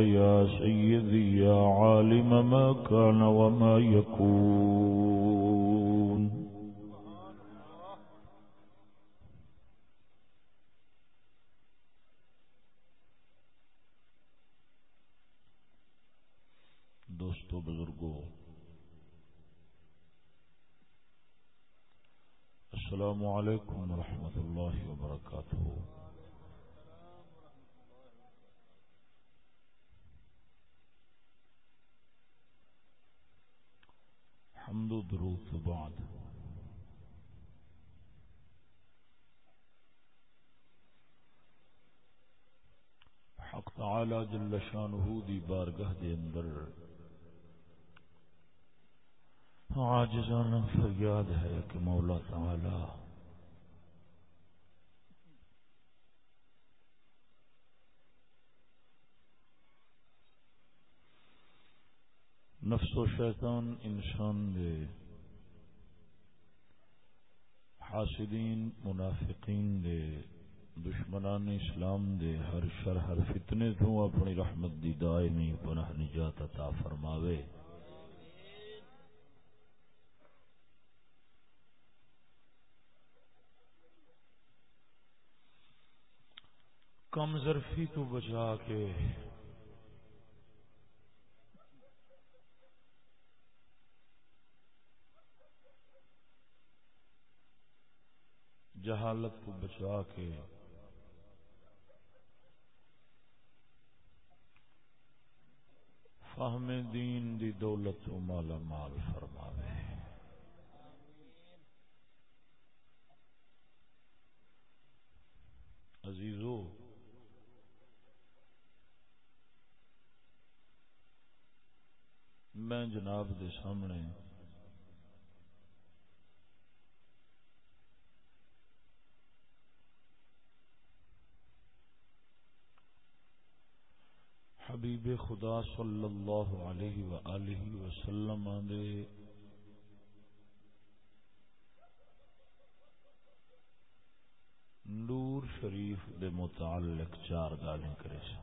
يا سيدي، يا عالم ما كان وما يكون. دوستو، بزرگو، السلام علیکم ورحمۃ اللہ وبرکاتہ۔ حمد و درود تو بعد۔ حق تعالی جل شانہ دی بارگاہ دے اندر۔ عاجزانہ فریاد ہے کہ مولا تعالی نفس و شیطان انسان دے۔ حاسدین، منافقین دے، دشمنان اسلام دے، ہر شر، ہر فتنے تو اپنی رحمت دی دائمی پناہ نجات عطا فرماوے۔ کم ظرفی تو بچا کے جہالت کو بچا کے۔ فہم دین دی دولت و مالا مال فرماوے۔ عزیزو، میں جناب دے سامنے حبیب خدا صلی اللہ علیہ وآلہ وسلم دے نور شریف دے متعلق چار گالیں کرے سا۔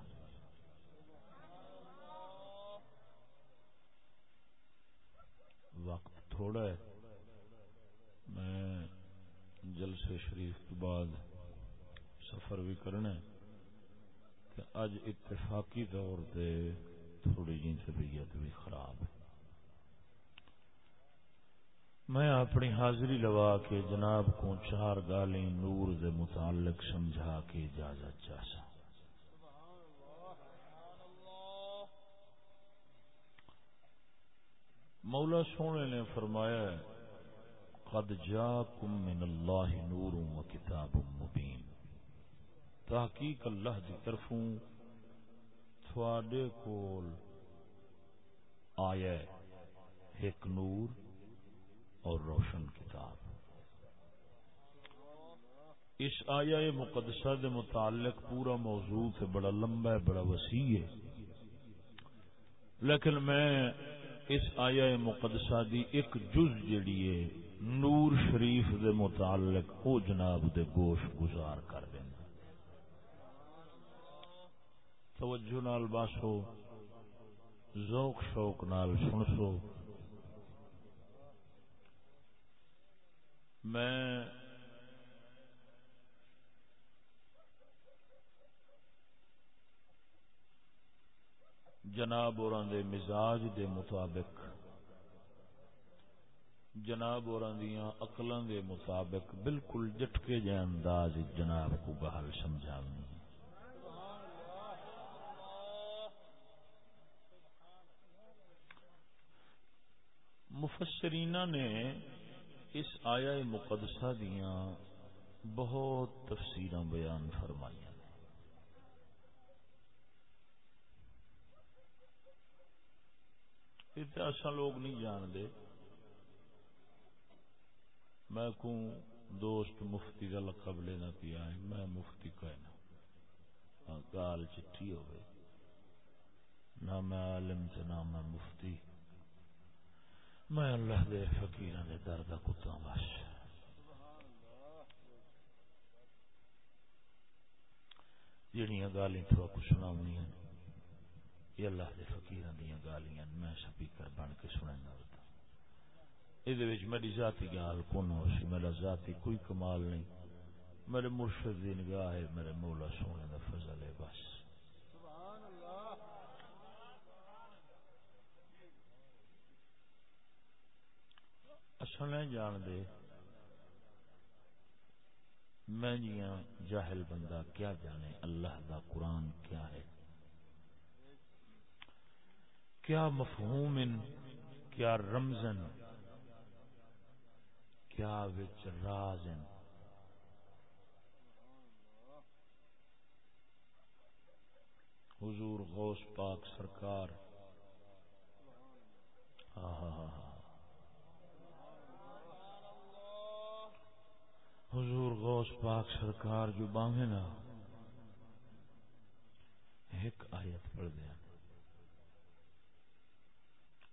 وقت تھوڑا ہے۔ میں جلسے شریف کے بعد سفر بھی کرنا ہے۔ اج اتفاقی طور پہ تھوڑی جی طبیعت بھی خراب ہے۔ میں اپنی حاضری لوا کے جناب کو چار گالیں نور دے متعلق سمجھا کے اجازت چاہ مولا سونے نے فرمایا قد جاکم من اللہ نور و کتاب مبین۔ تحقیق اللہ دی طرفوں تھوڑے کول آیا ایک نور اور روشن کتاب۔ اس آیا مقدسہ دے متعلق پورا موضوع ہے بڑا لمبا ہے، بڑا وسیع ہے۔ لیکن میں اس آیا مقدسہ دی ایک جز جڑی ہے، نور شریف دے متعلق او جناب دے گوش گزار کر دینا توجہ نال باسو، ذوق شوق نال سنسو۔ میں جناب اور دے مزاج دے مطابق، جناب اور اقلوں دے مطابق بالکل جٹکے جائے انداز جناب کو گال سمجھا مفسرین نے اس آیا مقدسہ دیا بہت تفسیر بیان فرمائی ایسا لوگ نہیں جانتے۔ میں کو دوست مفتی کا لقب لینا پیا ہے، میں مفتی کہنا۔ ہاں، گال چٹھی ہوئے۔ نہ میں عالم نہ میں مفتی۔ میں اللہ دے فقیر دے در کا کتا بس جہیا گالیں تھوڑا کچھ سنا یہ اللہ کے فکیر دیا گالیاں میں سپیکر بن کے سننا یہ میری ذاتی گال کون ہو سی میرا ذاتی کوئی کمال نہیں۔ میرے مرشد دی نگاہ ہے، میرے مولا سونے کا فضل ہے، بس۔ اصل نہیں جان دے میں جیاں جاہل بندہ، کیا جانے؟ اللہ دا قرآن کیا ہے؟ کیا مفہوم کیا رمزن کیا وچ رازن حضور غوث پاک سرکار۔ حضور غوث پاک سرکار جو باہیں نا، ایک آیت پڑھ دیا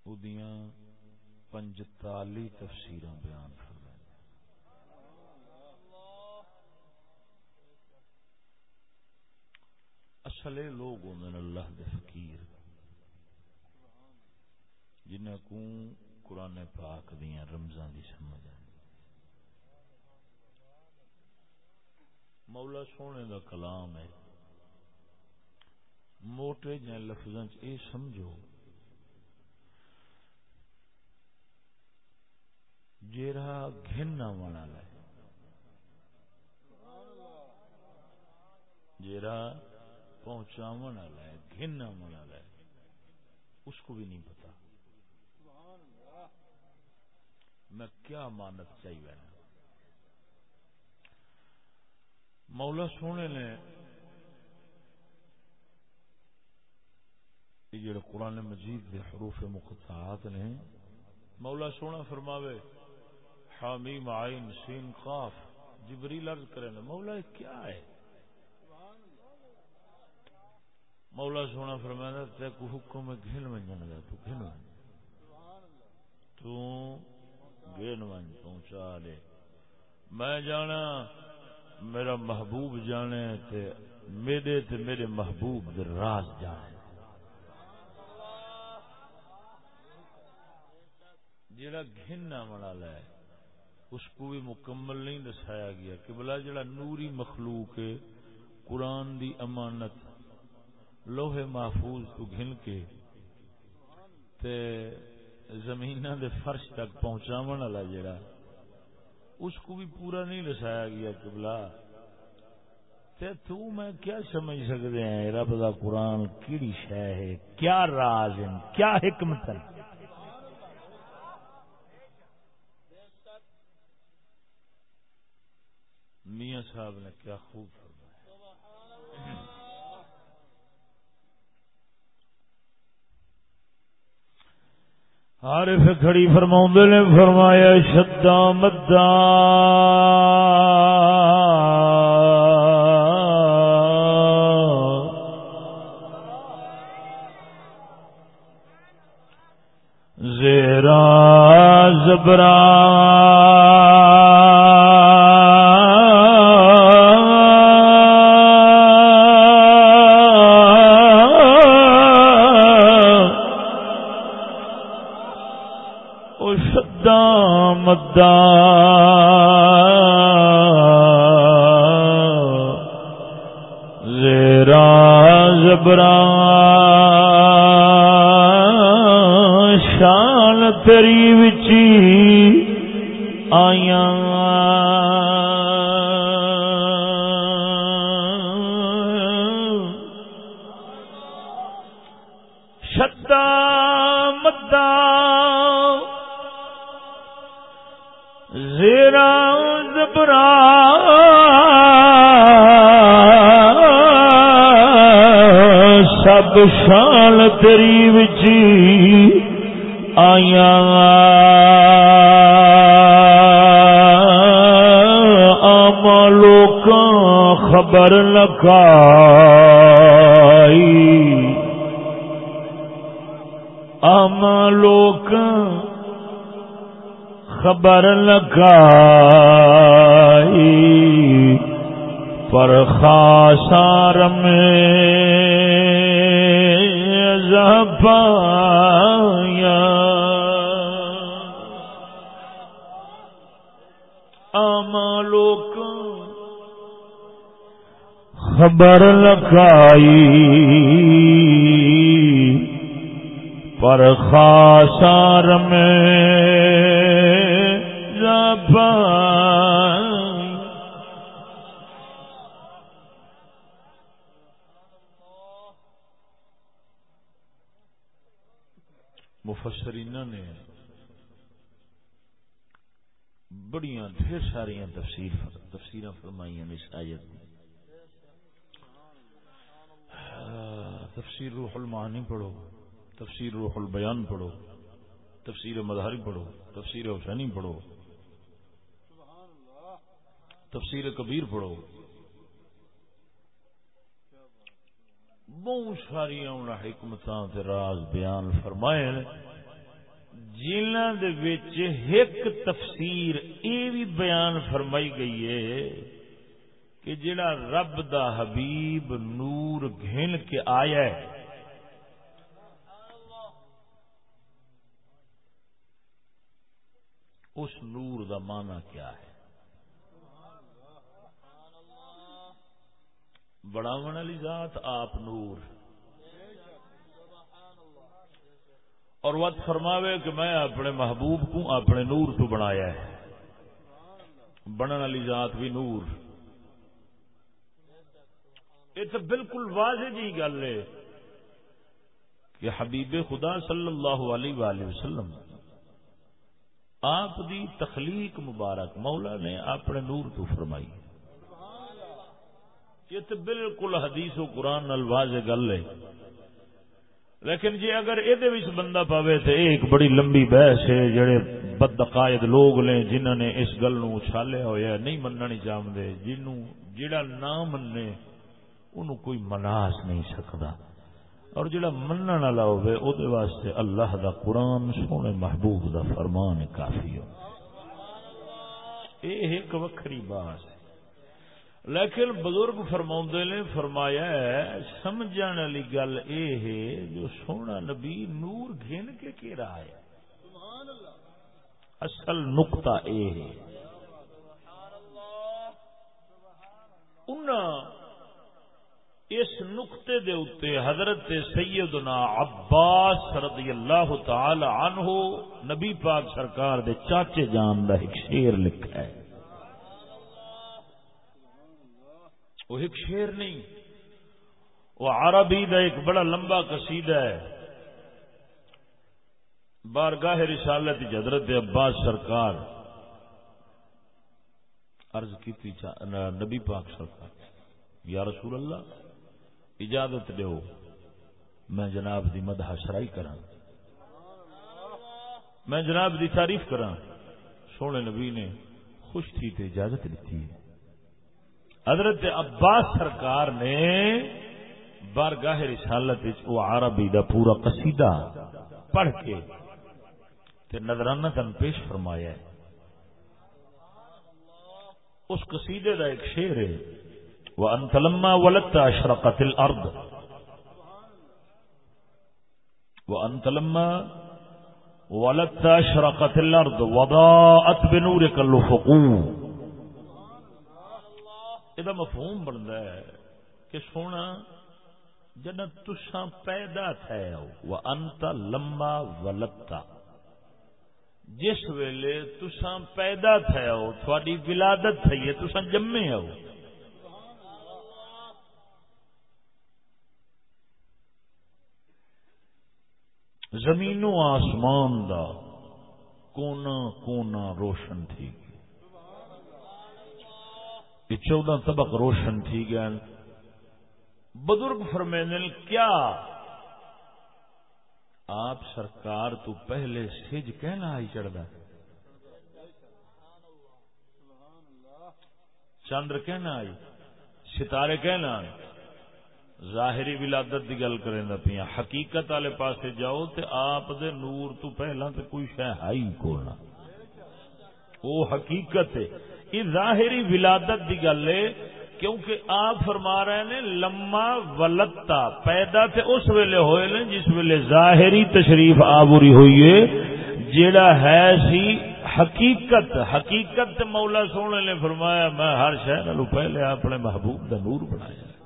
ادیاں پنجتالی تفسیر بیان کر اصل لوگ ہوں اللہ دے فقیر جنہیں کو قرآن پاک دیا رمضان دی سمجھ آئی مولا سونے دا کلام ہے۔ موٹے جائیں لفظ اے سمجھو۔ جیرا گھننا والا ہے۔ جیرا پہنچاون والا ہے گھن والا ہے۔ اس کو بھی نہیں پتا۔ میں کیا مانت چاہیے؟ مولا سونے نے یہ جڑے قرآن مجید کے حروف مقطعات نے مولا سونا فرماوے، حامیم عین سین قاف، جبریل عرض کرے مولا کیا ہے؟ مولا سونا فرمایا تے کو حکم گھن ونجن دا تو گھن ون تو گھن ون پہنچا لے۔ میں جانا میرا محبوب جانے تے میرے تے میرے محبوب دے راز جانے۔ جڑا گھننا والا ہے اس کو بھی مکمل نہیں دسایا گیا۔ کہ بلا جڑا نوری مخلوق ہے، قرآن دی امانت، لوہے محفوظ تو گھن کے تے زمین دے فرش تک پہنچاون والا جڑا اس کو بھی پورا نہیں رسایا گیا قبلہ۔ تے تو میں کیا سمجھ سکتے ہیں، رب دا قرآن کیڑی شے ہے؟ کیا راز ہے کیا حکمت ہے؟ میاں صاحب نے کیا خوب عارف کھڑی فرماؤں نے فرمایا شدا مدا زیرا زبران شان تری وچی آیا۔ آم لوک خبر لکائی خبر لگائی پر خاصار میں زبایا۔ آما لوک خبر لگائی پر خاصار میں مفسرین نے بڑی ڈھیر ساری تفسیر تفسیر فرمائی اس آیت میں۔ تفسیر روح المعانی پڑھو، تفسیر روح البیان پڑھو، تفسیر مظہری پڑھو، تفسیر حسینی پڑھو۔ تفسیر کبیر پڑھو۔ بہت ساری حکمت راز بیان فرمائے جنہ ایک تفسیر یہ بھی بیان فرمائی گئی ہے کہ جڑا رب دا حبیب نور گھن کے آیا ہے۔ اس نور دا معنی کیا ہے؟ بڑاون والی ذات، آپ نور۔ اور وقت فرماوے کہ میں اپنے محبوب کو اپنے نور تو بنایا ہے۔ بننے والی ذات بھی نور۔ یہ تو بالکل واضح جی گل ہے کہ حبیب خدا صلی اللہ علیہ وآلہ وسلم آپ دی تخلیق مبارک مولا نے اپنے نور تو فرمائی۔ یہ تو بالکل حدیث و قرآن الواز گل ہے۔ لیکن جی اگر یہ بندہ پاوے تو ایک بڑی لمبی بحث ہے، جڑے بدعقائد لوگ نے جنہوں نے اس گل نو اچھالیا ہوا نہیں مننا نہیں چاہتے جنوں جڑا نہ مننے انہوں کوئی مناس نہیں سکتا اور جڑا منن والا ہوے او دے واسطے اللہ دا قرآن سونے محبوب دا فرمان کافی ہو۔ اے ایک وکھری بات ہے۔ لیکن بزرگ فرما نے فرمایا سمجھ والی گل یہ ہے، جو سونا نبی نور گھن کے کی رہا ہے۔ اصل نقطہ یہ ہے۔ اس نقطے دے اتے حضرت سیدنا عباس رضی اللہ تعالی عنہ نبی پاک سرکار دے چاچے جان دا ایک شیر لکھا ہے۔ وہ ایک شیر نہیں، وہ عربی دا ایک بڑا لمبا قصیدہ ہے۔ بارگاہ رسالت حضرت عباس سرکار عرض کی نبی پاک سرکار، یا رسول اللہ، اجازت دیو میں جناب دی مدح شرائی کرا میں جناب دی تعریف کرا سونے نبی نے خوش تھی تو اجازت دیتی ہے۔ حضرت عباس سرکار نے بارگاہ رسالت وہ عربی دا پورا قصیدہ پڑھ کے تے نظرانہ تن پیش فرمایا ہے۔ اس قصیدے دا ایک شعر ہے وہ انتلما ولت اشرقت الارض وہ انتلما ولت اشرقت الارض وضاءت بنورك الفقوم یہ مفہوم بنتا ہے کہ سونا جن تسا پیدا تھے وہ انت لمبا ولتا جس ویلے تسا پیدا تھے تھوڑی ولادت تھی ہے تسا جمے ہو زمین و آسمان دا کونا کونا روشن تھی یہ چودہ طبق روشن تھی گئے بزرگ فرمین کیا آپ سرکار تو پہلے سج کہنا آئی چڑھتا چندر کہنا آئی، ستارے کہنا آئی۔ ظاہری ولادت کی گل کریں پیا، حقیقت والے پاس جاؤ تے آپ دے نور تو پہلا تے کوئی شہ ہائی کو وہ حقیقت ہے۔ یہ ظاہری ولادت دی گل ہے، کیونکہ آپ فرما رہے ہیں لما ولتا پیدا تے اس ویلے ہوئے نے جس ویلے ظاہری تشریف آبری ہوئی ہے، جیڑا ہے سی حقیقت حقیقت مولا سونے نے فرمایا، میں ہر شہر پہلے اپنے محبوب دا نور بنایا۔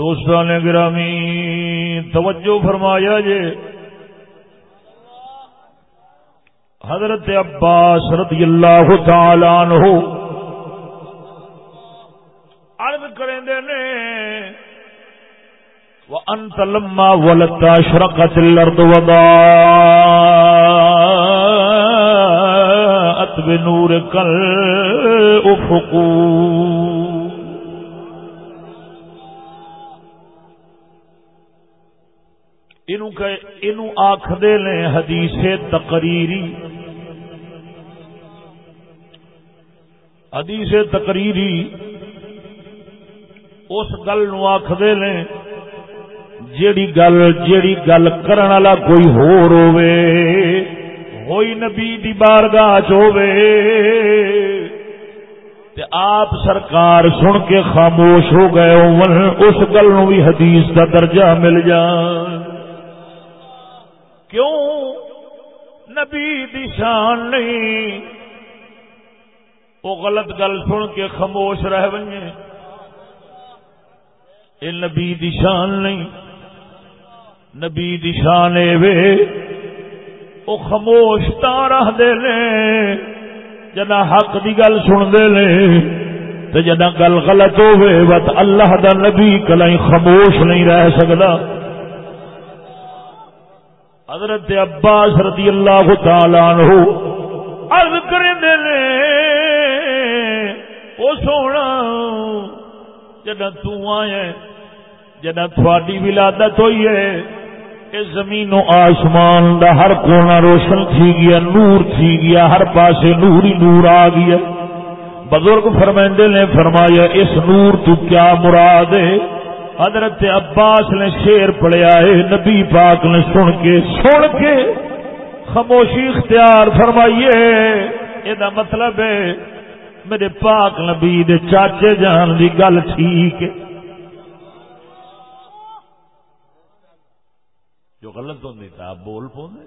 دوستان نے گرامی، توجہ فرمایا جے۔ حضرت عباس رضی اللہ تعالی عنہ عرض کریں دے نے وانت لما ولتا شرقت الارض وضاءت بنور کل افقو آخدے نے حدیث تقریری۔ حدیث تقریری اس گل نو آخدے نے جیڑی گل جیڑی گل کرن والا کوئی ہور ہووے، ہوئی نبی دی بارگاہ چوے تے آپ سرکار سن کے خاموش ہو گئے اس گل نو بھی حدیث دا درجہ مل جان۔ کیوں نبی دی شان نہیں؟ وہ غلط گل سن کے خاموش رہ بنے یہ نبی دی شان نہیں۔ نبی دی شان وے۔ وہ خاموش تا رہ دے لے جنا حق دی گل سن دے لے تو جنا گل غلط ہوئے بت اللہ دا نبی کلائی خاموش نہیں رہ سکتا حضرت عباس رضی اللہ تعالی عنہ عرض کریں دے لے او سونا جدہ تو آئے جدہ تھوڑی ولادت ہوئی ہے اس زمین و آسمان دا ہر کونا روشن تھی گیا، نور تھی گیا، ہر پاسے نور ہی نور آ گیا. بزرگ فرمائندے نے فرمایا، اس نور تو کیا مراد ہے؟ حضرت عباس نے شیر پڑیا ہے، نبی پاک نے سن کے سن کے خاموشی اختیار فرمائیے۔ یہ مطلب ہے، میرے پاک نبی دے چاچے جان دی گل ٹھیک ہے۔ جو غلط ہوتی تھا آپ بول پوندے۔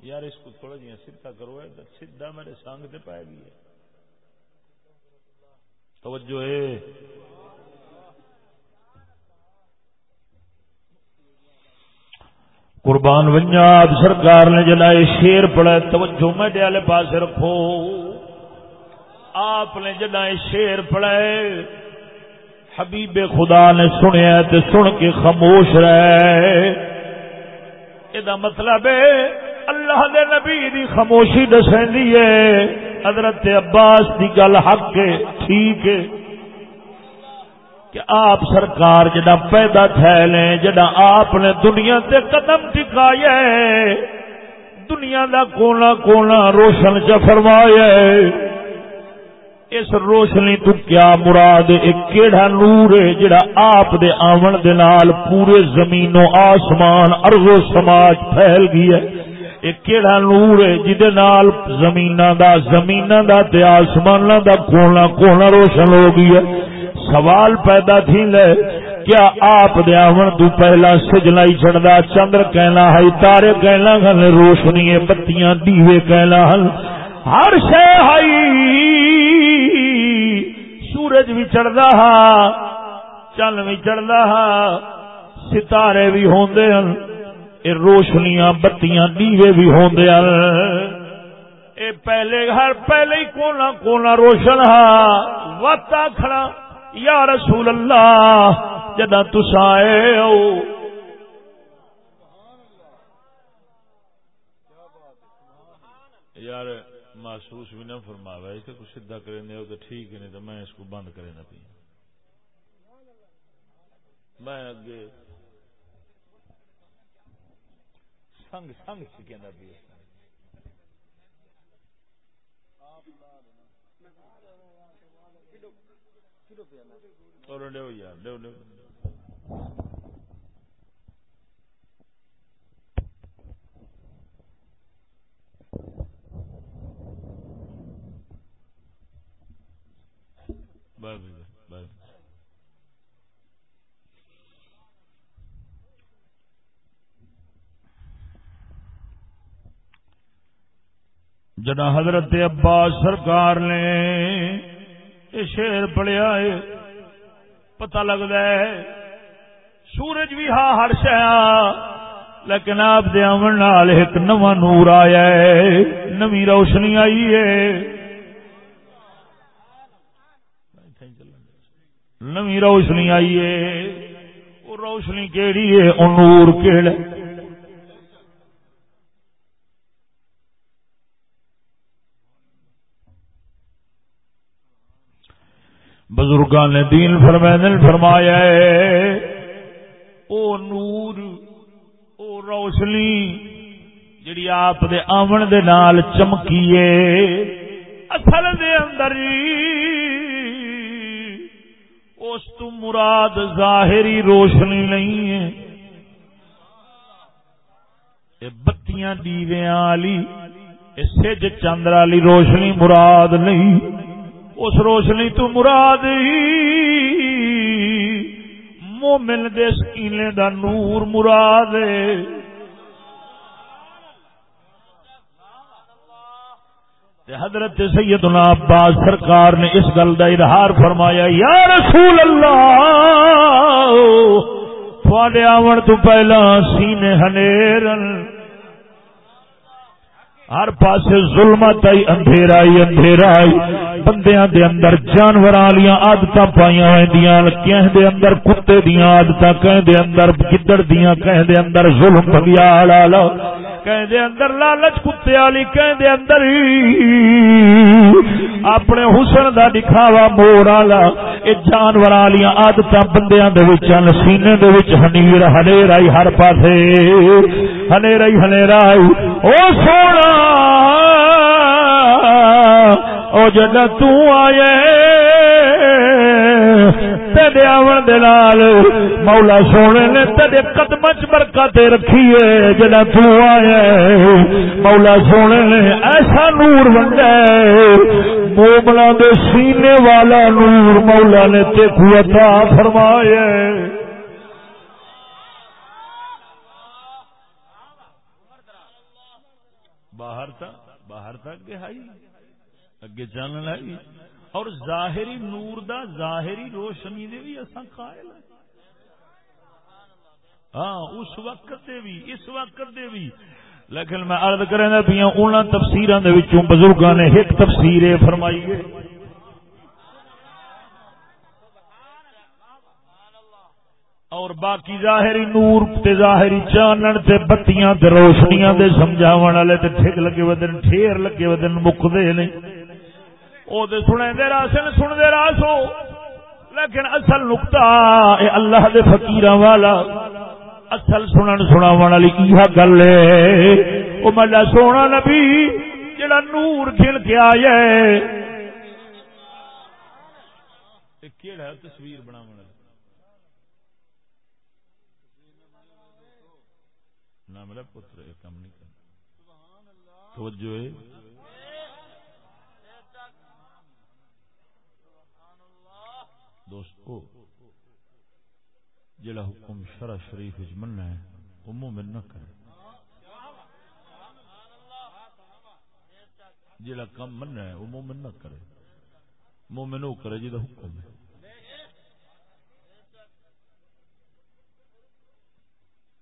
یار، اس کو تھوڑا جہاں سرکا کرو سیدھا میرے سانگ سے پائے گی توجہ ہے۔ قربان ونجاب سرکار نے جنائے شیر پڑا توجہ میڈے والے پاس رکھو۔ آپ نے جنائے شیر پڑا حبیب خدا نے سنیا تے سن کے خاموش رہے یہ مطلب ہے، اللہ دے نبی دی خاموشی دسیں ہے۔ حضرت عباس دی گل حق ہے، ٹھیک ہے۔ کہ آپ سرکار جدا پیدا تھے جدا آپ نے دنیا تے قدم ٹکایا دنیا دا کونا کونا روشن چ فرمایا اس روشنی تو کیا مراد ایک کیڑا نور ہے جڑا آپ دے آمن دے نال پورے زمین و آسمان ارض و سماج پھیل گئی ہے۔ ایک کیڑا نور ہے جدے نال زمیناں دا زمیناں دا تے آسماناں دا کونا کونا روشن ہو گئی ہے۔ سوال پیدا تھی لے، کیا آپ دیا دیاون تو پہلا سجلائی چڑھدا، چندر کہنا ہے، تارے کہنا ہن روشنی بتیاں دیوے کہنا ہن ہر شے ہائی، سورج بھی چڑھدا ہا چن بھی چڑھدا ہا ستارے بھی ہوندے ہن، اے روشنیاں، بتیاں دیوے بھی ہوندے ہن۔ اے پہلے ہر پہلے ہی کونا کونا روشن ہا وتا کھڑا یا رسول اللہ جدا تس آئے ہو۔ یار، محسوس بھی نہ فرما کہ کچھ سیدا کرے دے تو ٹھیک نہیں تو میں اس کو بند کرے نہ پی۔ میں اگے سنگ سنگ سکھے نہ پی۔ جنا حضرت عباس سرکار نے یہ شیر پڑیا ہے پتا لگتا ہے سورج بھی ہا ہر شا لیکن آپ دے آمن نال ایک نواں نور آیا ہے نمی روشنی آئی ہے نمی روشنی آئی ہے وہ روشنی کیڑی ہے وہ نور کیڑا بزرگان نے دین فرمائن فرمایا ہے۔ او نور، او روشنی جڑی آپ دے آمن دے نال چمکیے۔ اصل دے اندر جی، اس تو مراد ظاہری روشنی نہیں ہے۔ اے بتیاں دیویاں والی سج چاندر والی روشنی مراد نہیں۔ اس روشنی تو مراد مومن دے سکینے دا نور مراد حضرت سیدنا عباس سرکار نے اس گل کا اظہار فرمایا، یا رسول اللہ تھوڑے آن تو پہلا سینے ہنیرن ہر پاس ظلمت آئی، اندھیرا آئی اندھیرا آئی۔ بندیاں دے اندر جانوراں جانور والی آدت پائی کہیں دے اندر کتے دیاں عادتاں کہیں دے اندر گدڑ دیاں کہیں دے اندر ظلم بھگیا لا کہیں دے اندر لالچ کتے والی کہیں دے اندر اپنے حسن دا دکھاوا مور والا یہ جانور والی آدت بندیاں دے وچ سینے دے وچ ہنیر ہنیر آئی ہر پاسے۔ ہنیر آئی ہنیر آئی او سونا، او جگہ تو آئے۔ تیرے آون دے دلال مولا سونے نے تیرے قدم چ برکت رکھی ہے، جڑا تو آئے مولا سونے نے ایسا نور ونڈا مومنا دے سینے والا نور مولا نے تے عطا فرمایا باہر تھا، باہر تک گہائی اگے چانن آئی اور ظاہری نور دا ظاہری روشنی دے بھی اصا قائل ہیں۔ ہاں اس وقت دے بھی، اس وقت دے بھی۔ لیکن میں عرض کرنا پیا ان تفسیر بزرگوں نے ایک تفسیر فرمائی ہے۔ اور باقی ظاہری نور تے ظاہری چانن تے بتیاں تے روشنیاں دے سمجھاون والے تے ٹھیک لگے ودن، ٹھیر لگے ودن، مکدے نہیں وہ تو سنے دے راسن سن دے راسو لیکن اصل نکتا اے اللہ دے فقیر والا، اصل سنن سنا والی یہ گل ہے؟ وہ ملا سونا نبی، جڑا نور کھل کے آیا کیڑا تصویر بنا میرا پتر کام نہیں کرنا۔ توجہ دوستو جڑا حکم شرع شریف مننا ہے، وہ مومن نہ کرے جڑا کم مننا ہے، وہ مومن نہ کرے مومن وہ کرے جا حکم ہے۔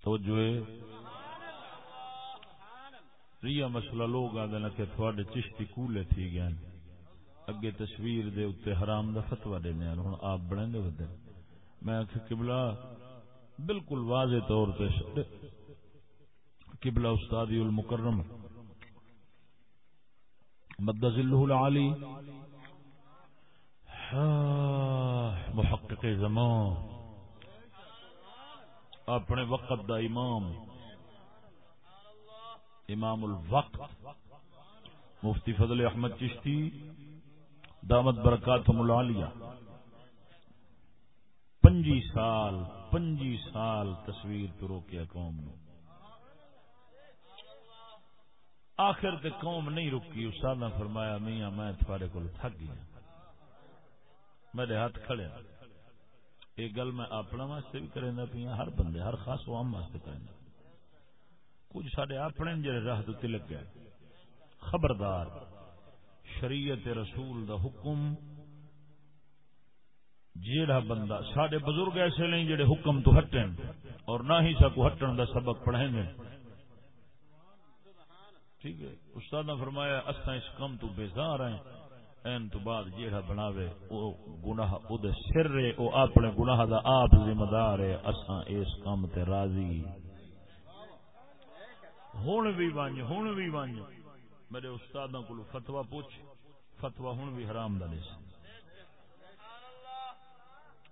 تو جو ہے۔ ریا مسئلہ لوگ آدھے کہ تھوڑے چشتی کولے تھی گئے اگے تصویر دے اتنے حرام دا فتوا دینا ہوں آپ بڑے دے۔ ودے میں قبلہ بالکل واضح طور پہ قبلہ استادی المکرم مدز العالی ہاں، محقق زمان، اپنے وقت دا امام امام الوقت، مفتی فضل احمد چشتی، دامت برکات ملا لیا پنجی سال پنجی سال تصویر تو روکیا قوم نو۔ آخر تے قوم نہیں رکی، استاد نے فرمایا، میاں، میں تھوڑے کو تھک گیا۔ میرے ہاتھ کھڑے یہ گل میں اپنا واسطے بھی کرنا پیا، ہر بندے، ہر خاص عام واسطے کرنا کچھ سڈے اپنے جڑے راہ تلک گئے خبردار، شریعت رسول دا حکم جیڑا بندہ سڈے بزرگ ایسے نہیں جڑے حکم تو ہٹن اور نہ ہی سکو ہٹن دا سبق پڑھیں گے۔ ٹھیک ہے؟ استاد نے فرمایا اسا اس کم تو بیزار ہیں، این تو بعد جیڑا بناوے، او گناہ، او دے سر رے او اپنے گناہ دا آپ ذمہ دار ہے اسا اس کم تے راضی۔ ہن بھی ونج ہن بھی ونج میرے استاداں کولو فتوی پوچھ، فتوی ہن بھی حرام دا نہیں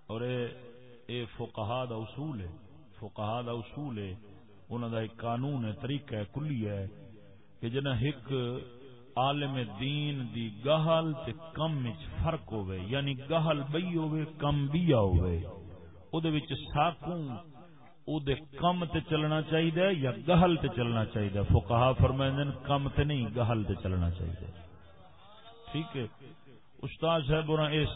اور اے اے فقہا دا اصول ہے، فقہا دا اصول ہے، انہاں دا ایک قانون ہے، طریقہ ہے، کلی ہے، کہ جنا ایک عالم دین دی گہل تے کم وچ فرق ہوے یعنی گہل بئی ہوے کم بیا ہوے او دے وچ ساکوں او دے کم تے چلنا چاہیے یا گہل تے چلنا چاہیے فقہا فرمائندے کم تے نہیں، گہل تے چلنا چاہیے ٹھیک ہے؟ استاد صاحب اس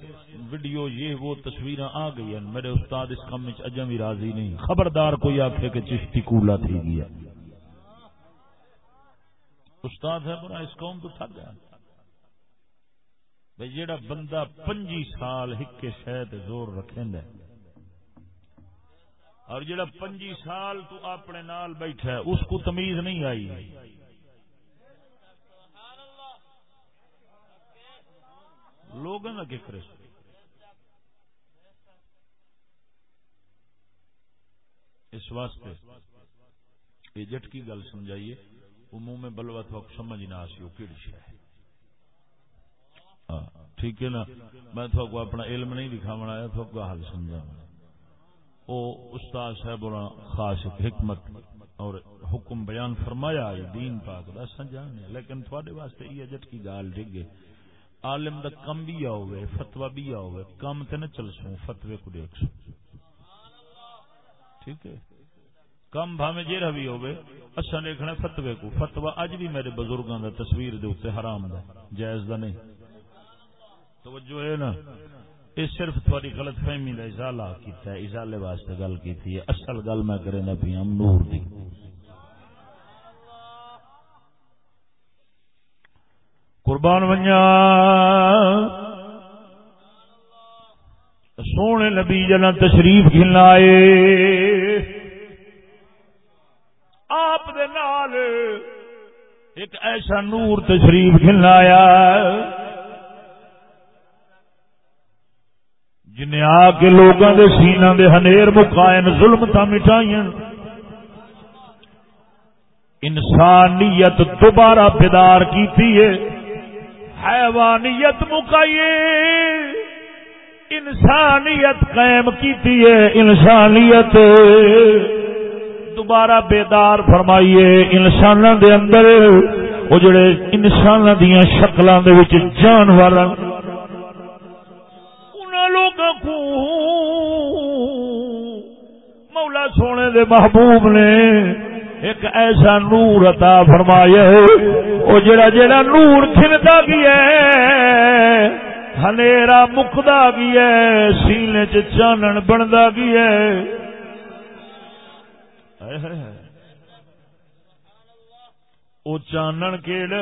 ویڈیو یہ وہ تصویر آ گئی ہیں۔ میرے استاد اس کم اجم بھی راضی نہیں۔ خبردار کوئی آکھے کہ چشتی کولا تھی گیا استاد ہے بنا اس قوم تو تھک گیا بھائی جیڑا بندہ پنجی سال ہکے شہد زور رکھیں دے اور جیڑا پنجی سال تو اپنے نال بیٹھا ہے، اس کو تمیز نہیں آئی۔ لوگ نا کہ اس واسطے یہ جٹ کی گل سمجھائیے عموم بلوا تو سمجھ نہ آسی وہ کیڑی شہ ہے۔ ہاں، ٹھیک ہے نا؟ میں تو اپنا علم نہیں دکھاونا آیا تو حل سمجھا او استاد صاحب خاص حکمت اور حکم بیان فرمایا دین پاک دا سمجھانے، لیکن تھوڑے واسطے یہ جٹ کی گال ڈگے۔ عالم دا کم بھی آ ہوئے فتوا بھی آ ہوئے، کم تے نہ چل سوں فتوے کو دیکھ سوں ٹھیک ہے؟ کم بھاوے جیرا بھی ہوئے اچھا دیکھنا فتوے کو۔ فتوا اج بھی میرے بزرگوں کا تصویر دے اتنے حرام دا، جائز دا نہیں۔ توجہ ہے نا؟ یہ صرف تھوڑی غلط فہمی کا ازالہ کیتا ہے، ازالے واسطے گل کی تھی اصل گل میں کرے نہ پیا نور دی۔ قربان ونیا سونے نبی جنا تشریف کھلائے آپ دے نال ایک ایسا نور تشریف کھلایا جنہیں آ کے لوگوں کے سینا دے ہنیر مکائن ظلم تا مٹائی انسانیت دوبارہ بیدار کی حیوانیت مکائیے انسانیت قائم کی انسانیت۔ دوبارہ بیدار فرمائیے انسان دے اندر، وہ جڑے انسان دیا شکل جانور لوگوں کو مولا سونے دے محبوب نے ایک ایسا نور عطا فرمایا وہ جڑا جڑا نور کھلتا بھی ہے، ہنیرا مکدا بھی ہے، سینے چ چانن بنتا بھی ہے۔ وہ چانن کیڑ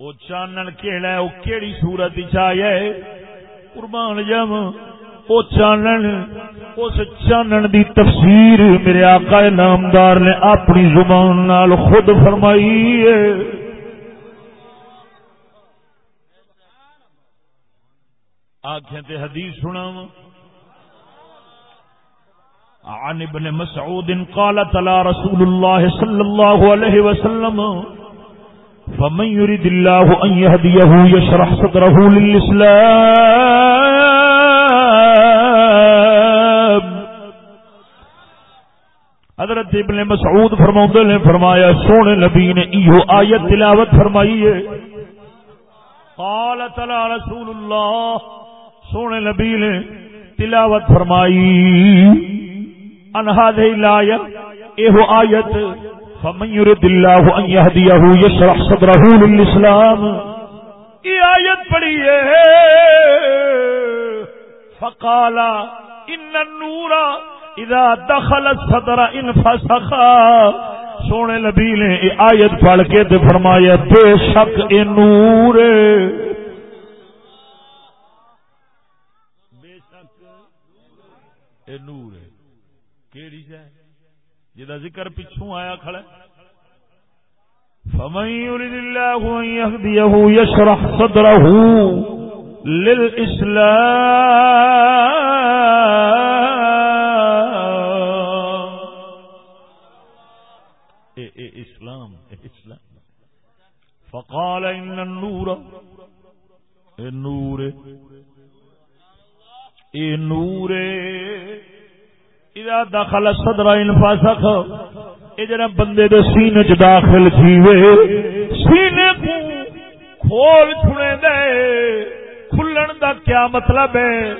وہ چانن کیڑا وہ کیڑی سورت چاہیے قربان جم وہ چانن اس چانن دی تفسیر میرے آقا نامدار نے اپنی زبان نال خود فرمائی ہے۔ آخیں تے حدیث سنا عن ابن مسعود قال تلا رسول الله صلى الله عليه وسلم، فمن يريد الله أن يهديه يشرح صدره للإسلام حضرت ابن مسعود فرماؤں نے فرمایا، سونے نبی نے ایو آیت تلاوت فرمائی ہے۔ قال تعالی رسول اللہ، سونے نبی نے تلاوت فرمائی۔ انہا دے لایت ایو آیت، فمن يرد الله ان يهديه يشرح صدره للاسلام۔ یہ آیت پڑھی ہے۔ فقال ان النور اذا دخل الصدر انفسخا سونے نبی نے یہ آیت پڑھ کے تے فرمایا، بے شک اے نور بے شک اے نور کیڑی جائے جدا ذکر پچھوں آیا کھڑا فمن يرد الله ان يهديه يشرح صدره للاسلام فقال ان النور، اے نور اے نور، اذا دخل صدر انفاسخ اے جڑا بندے دے سینے چ داخل تھیوے سینے کو کھول چھڑے دے، کھلن دا کیا مطلب ہے،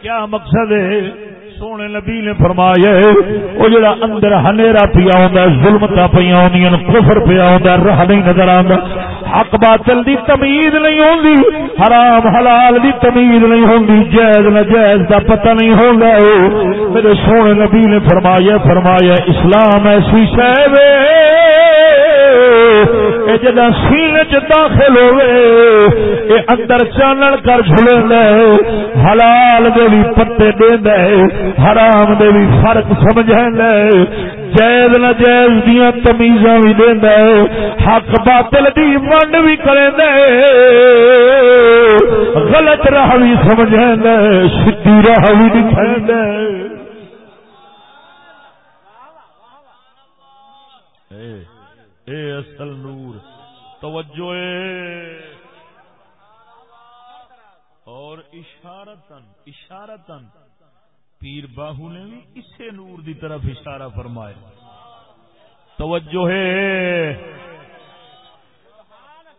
کیا مقصد ہے؟ سونے نبی نے فرمایا وہ جڑا اندر ہنیرا پیا ہوندا ظلمتا پیا ہوندیاں کفر پیا ہوندا راہ نہیں نظر آندا۔ حق باطل دی تمیز نہیں ہوندی، حرام حلال دی تمیز نہیں ہوندی، جائز ناجائز دا پتہ نہیں ہوندا میرے سونے نبی نے فرمایا فرمایا، اسلام ایسی شے وے جدا سینے چ داخل ہوئے اے اندر چانن کر چھڑے دے حلال دے بھی پتے دے دے حرام دے بھی فرق سمجھیں دے جائز نہ جائز دیا تمیزاں بھی دے دے حق باطل دی منڈ بھی کرے دے غلط راہ بھی سمجھیں دے سدھی راہ بھی دکھائیں دے اے اصل نور۔ توجہ اور اشارتن اشارتن پیر باہو نے بھی اسے نور دی طرف اشارہ فرمایا۔ توجہ ہے۔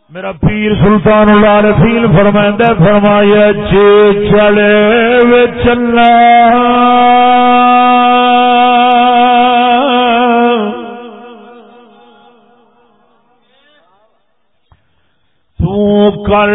میرا پیر سلطان العارفین فرمائندہ فرمایا، جے چلے وے چلنا کر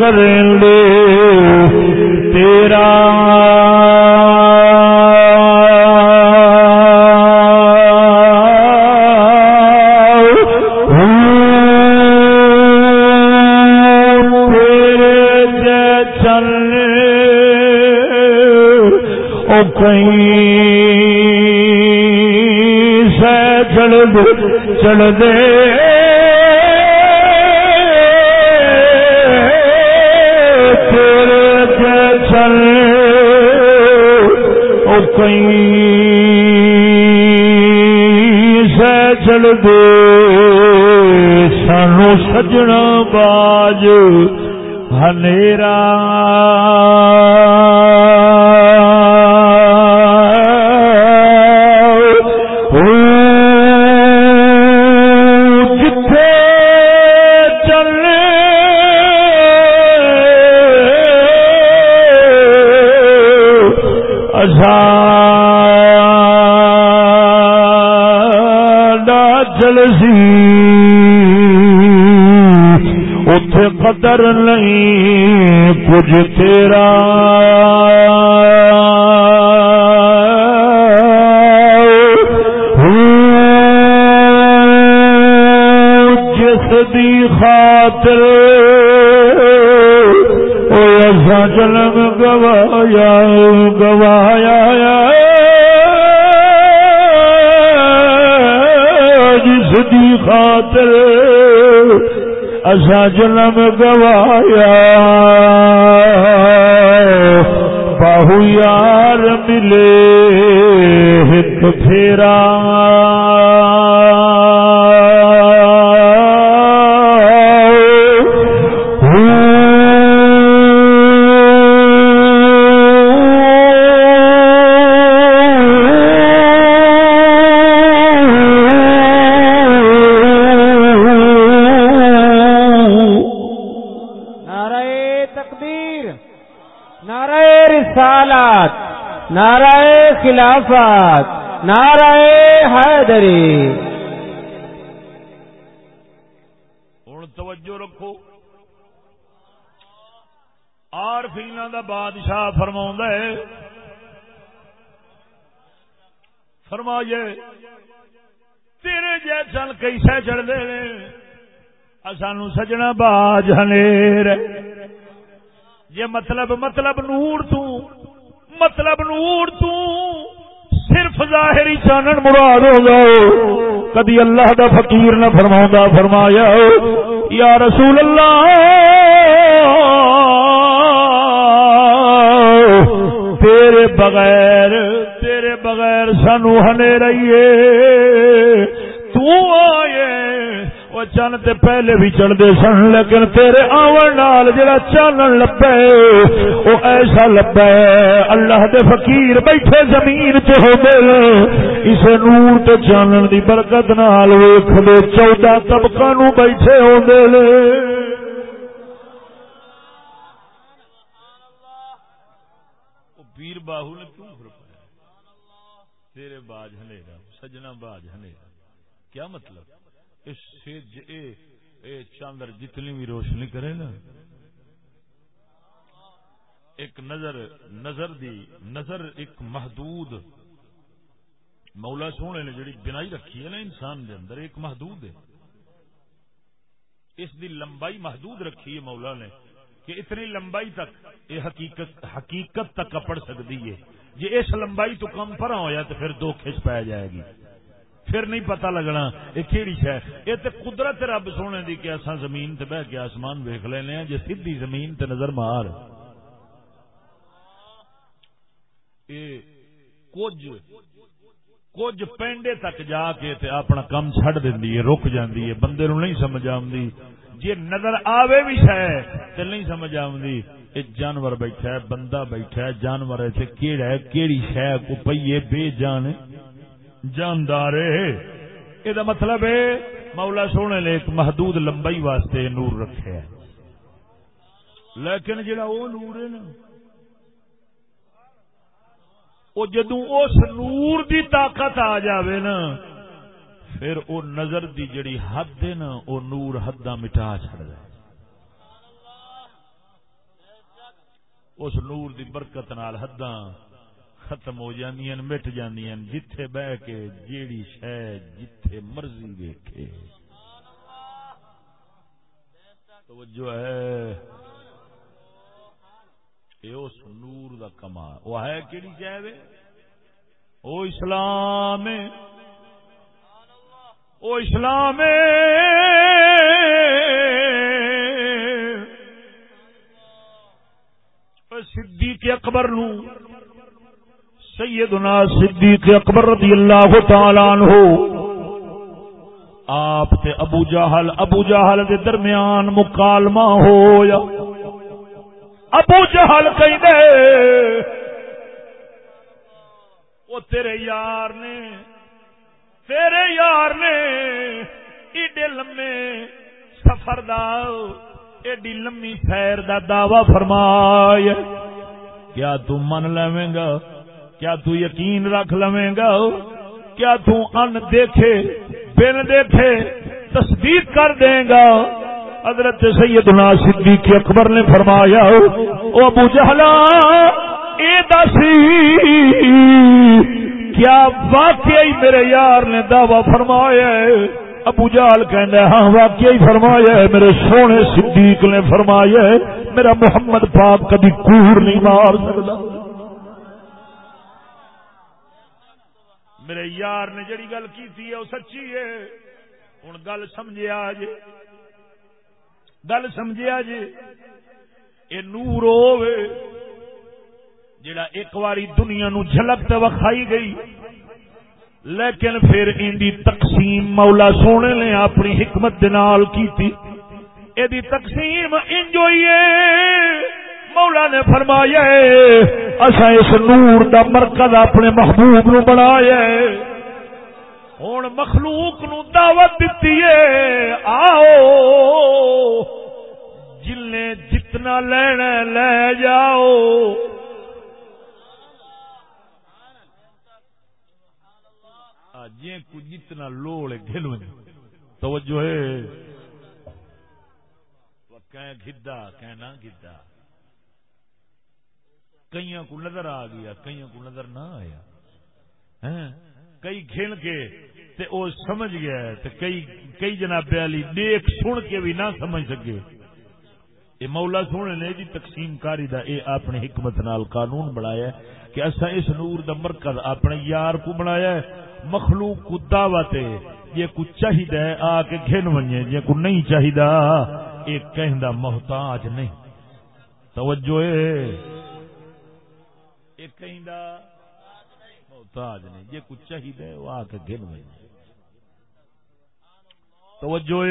ذکر کریں لے تیرا چڑھ دے سجنا باج ہنے قدر نہیں کچھ تیرا اسا جنم گوایا۔ باہو یار ملے ایک پھیرا۔ خلافت، نعرہ حیدری۔ ہوں توجہ رکھو۔ آر فینا دا بادشاہ فرما ہے، فرمائیے، تیرے جیسن کئی سہ چڑھتے ہیں؟ سانو سجنا باج ہنیر جے مطلب مطلب نور تو۔ مطلب نور تو صرف ظاہری چانن مراد ہو گئے کدی اللہ دا فقیر نہ فرما فرمایا، یا رسول اللہ، تیرے بغیر تیرے بغیر سانو ہنے رہیے۔ تو آئے وہ چن تے پہلے بھی چڑھتے سن، لیکن تیرے آون نال جڑا چانن لبے وہ ایسا لبا اللہ دے فقیر بیٹھے زمین چ ہو گئے۔ اس نور تے چانن دی برکت نال ویکھ دے، چودہ طبقہ نو بیٹھے ہو گئے۔ پیر باہو نے کیوں فرمایا تیرے باج ہنیرا سجنا باج ہنیرا کیا مطلب؟ اے چاندر جتنی بھی روشنی کرے نا، ایک نظر نظر دی، نظر ایک محدود، مولا سونے نے جڑی بنائی رکھی ہے نا انسان دے اندر، ایک محدود ہے۔ اس دی لمبائی محدود رکھی ہے مولا نے، کہ اتنی لمبائی تک یہ حقیقت حقیقت تک کپڑ سکتی ہے۔ جی اس لمبائی تو کم پر ہوا تو پھر دو کھچ پایا جائے گی۔ پھر نہیں پتا لگنا یہ کہڑی شہ یہ تو قدرت رب سونے دی کہ اصا زمین تے بہ کے آسمان ویخ لینے جی سیدھی زمین تے نظر مار۔ کچھ کچھ پینڈے تک جا کے تے اپنا کام چڈ دینی ہے، رک جاندی ہے، بندے نو نہیں سمجھ آمدی جی نظر آوے بھی شہ تے نہیں سمجھ آمدی یہ جانور بیٹھا ہے، بندہ بیٹھا ہے، جانور ایسے کیڑا ہے، کیڑی شہ کو پئیے بے جان ہے۔ جاندار یہ مطلب ہے مولا سونے نے ایک محدود لمبائی واسطے نور رکھے لیکن جڑا وہ نور ہے نا وہ جدو اس نور دی طاقت آ جاوے نا پھر وہ نظر دی جڑی حد ہے نا وہ نور حداں مٹا چڑ اس نور دی برکت نال حداں ختم ہو جاندیاں، مٹ جاندیاں، جتھے بہ کے، جیڑی شے جتھے مرضی ویکھے۔ توجہ ہے۔ اے اس نور دا کمال۔ وہ ہے کیڑی شے وے؟ او اسلام۔ او اسلام۔ صدیق اکبر نو۔ سیدنا صدیق اکبر رضی اللہ تعالی عنہ، آپ تے ابو جہل ابو جہل دے درمیان مکالمہ ہویا۔ ابو جہل کہیں وہ تیرے یار نے، تیرے یار نے، ایڈے لمے سفر دا، ایڈی لمبی سیر دا دعوی فرمایا۔ کیا تم من لویں گا کیا تو یقین رکھ لویں گا؟ کیا تو ان دیکھے، بن دیکھے، تصدیق کر دیں گا؟ حضرت سیدنا صدیق اکبر نے فرمایا، او ابو جہلا اے دسی کیا واقعی میرے یار نے دعوی فرمایا ابو جال کہ ہاں واقعی فرمایا میرے سونے صدیق نے فرمایا میرا محمد پاک کدی کور نہیں مار سکتا۔ میرے یار نے جڑی گل کی ہے، وہ سچی ہے۔ ہوں گل سمجھا جی۔ گل سمجھا جی۔ یہ نور ہوے جڑا ایک باری دنیا نو جھلک وکھائی گئی۔ لیکن پھر ان دی تقسیم مولا سونے نے اپنی حکمت دنال کی تھی دی تقسیم انجوئی مولا نے فرمایا اصا اس نور دا مرکز اپنے محبوب نو بنایا ہوں مخلوق نو دعوت دیتی ہے، آؤ جن جتنا لینا لے جاؤ۔ جی کو جتنا لوڑ گلو توجہ ہے۔ گدا کہ نہ گدا کئی کو نظر آ گیا کئی کو نظر نہ آیا۔ ہاں؟ کئی کھیل کے تے او سمجھ گیا تے کئی کئی جناب علی دیکھ سن کے بھی نہ سمجھ سکے۔ یہ مولا سونے نے جی تقسیم کاری دا اے اپنے حکمت نال قانون بنایا کہ اصا اس نور دا مرکز اپنے یار کو بنایا ہے، مخلوق کو دعوت ہے۔ یہ کچھ چاہیے آ کے گھن ونجے جی کو نہیں چاہیے ایک کہندا محتاج نہیں۔ توجہ ایک کہندا، محتاج نہیں جی کچھ چاہیے وہ آ کے گھن ونجے توجہ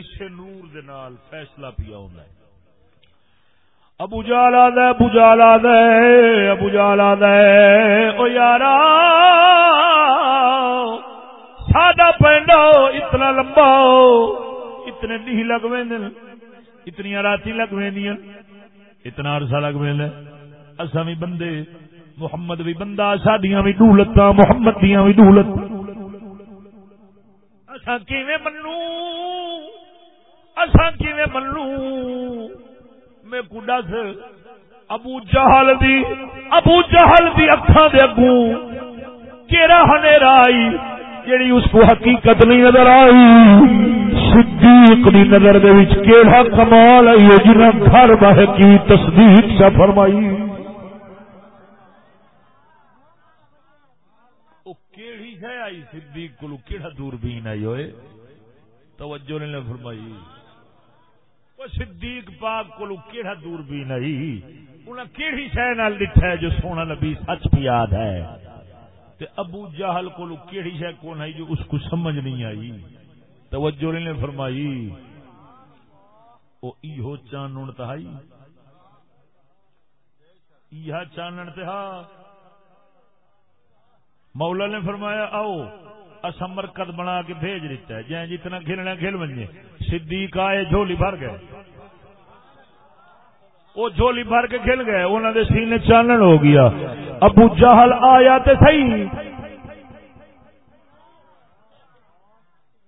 اسے نور دے نال فیصلہ پیا ہوتا ہے۔ ابو جالا دے ابو جالا دے ابو جالا دے او یارا، سادہ پینڈو اتنا لمبا، اتنے نہیں لگویں دن اتنی راتی لگویں دیا اتنا عرصہ لگویں دے اسا بھی بندے، محمد بھی بندہ، ساڈیاں بھی دولتاں، محمد دیاں بھی دولت۔ اسا کیویں منوں اسا کیویں منوں میں کو دس ابو جہل دی، ابو جہل دی اکھاں دے اگوں کیڑا ہنیرا آئی، جیڑی اس کو حقیقت نہیں نظر آئی۔ صدیق دی نظر دے وچ کیڑا کمال ہے جنہ گھر بہ کی تصدیق سے فرمائی او کیڑی ہے آئی صدیق کو کیڑا دوربین آئی ہوئے؟ توجہ نے فرمائی۔ وہ صدیق پاک کو کیڑا دور بھی نہیں انہیں کیڑی شہ نال دکھا ہے جو سونا نبی سچ بھی یاد ہے؟ تے ابو جہل کو کیڑی شہ کون ہے جو اس کو سمجھ نہیں آئی؟ توجہ نے فرمائی۔ او ایہو چانن تہائی۔ ایہا چانن تہا۔ مولا نے فرمایا، آؤ اسمر قد بنا کے بھیج دیتا ہے۔ جائیں جتنا کھیلنا کھیل بنجے صدیق آئے، جھولی بھر گئے۔ وہ جھولی بھر کے کھل گئے۔ انہوں نے سینے چانن ہو گیا۔ ابو جہل آیا تے صحیح۔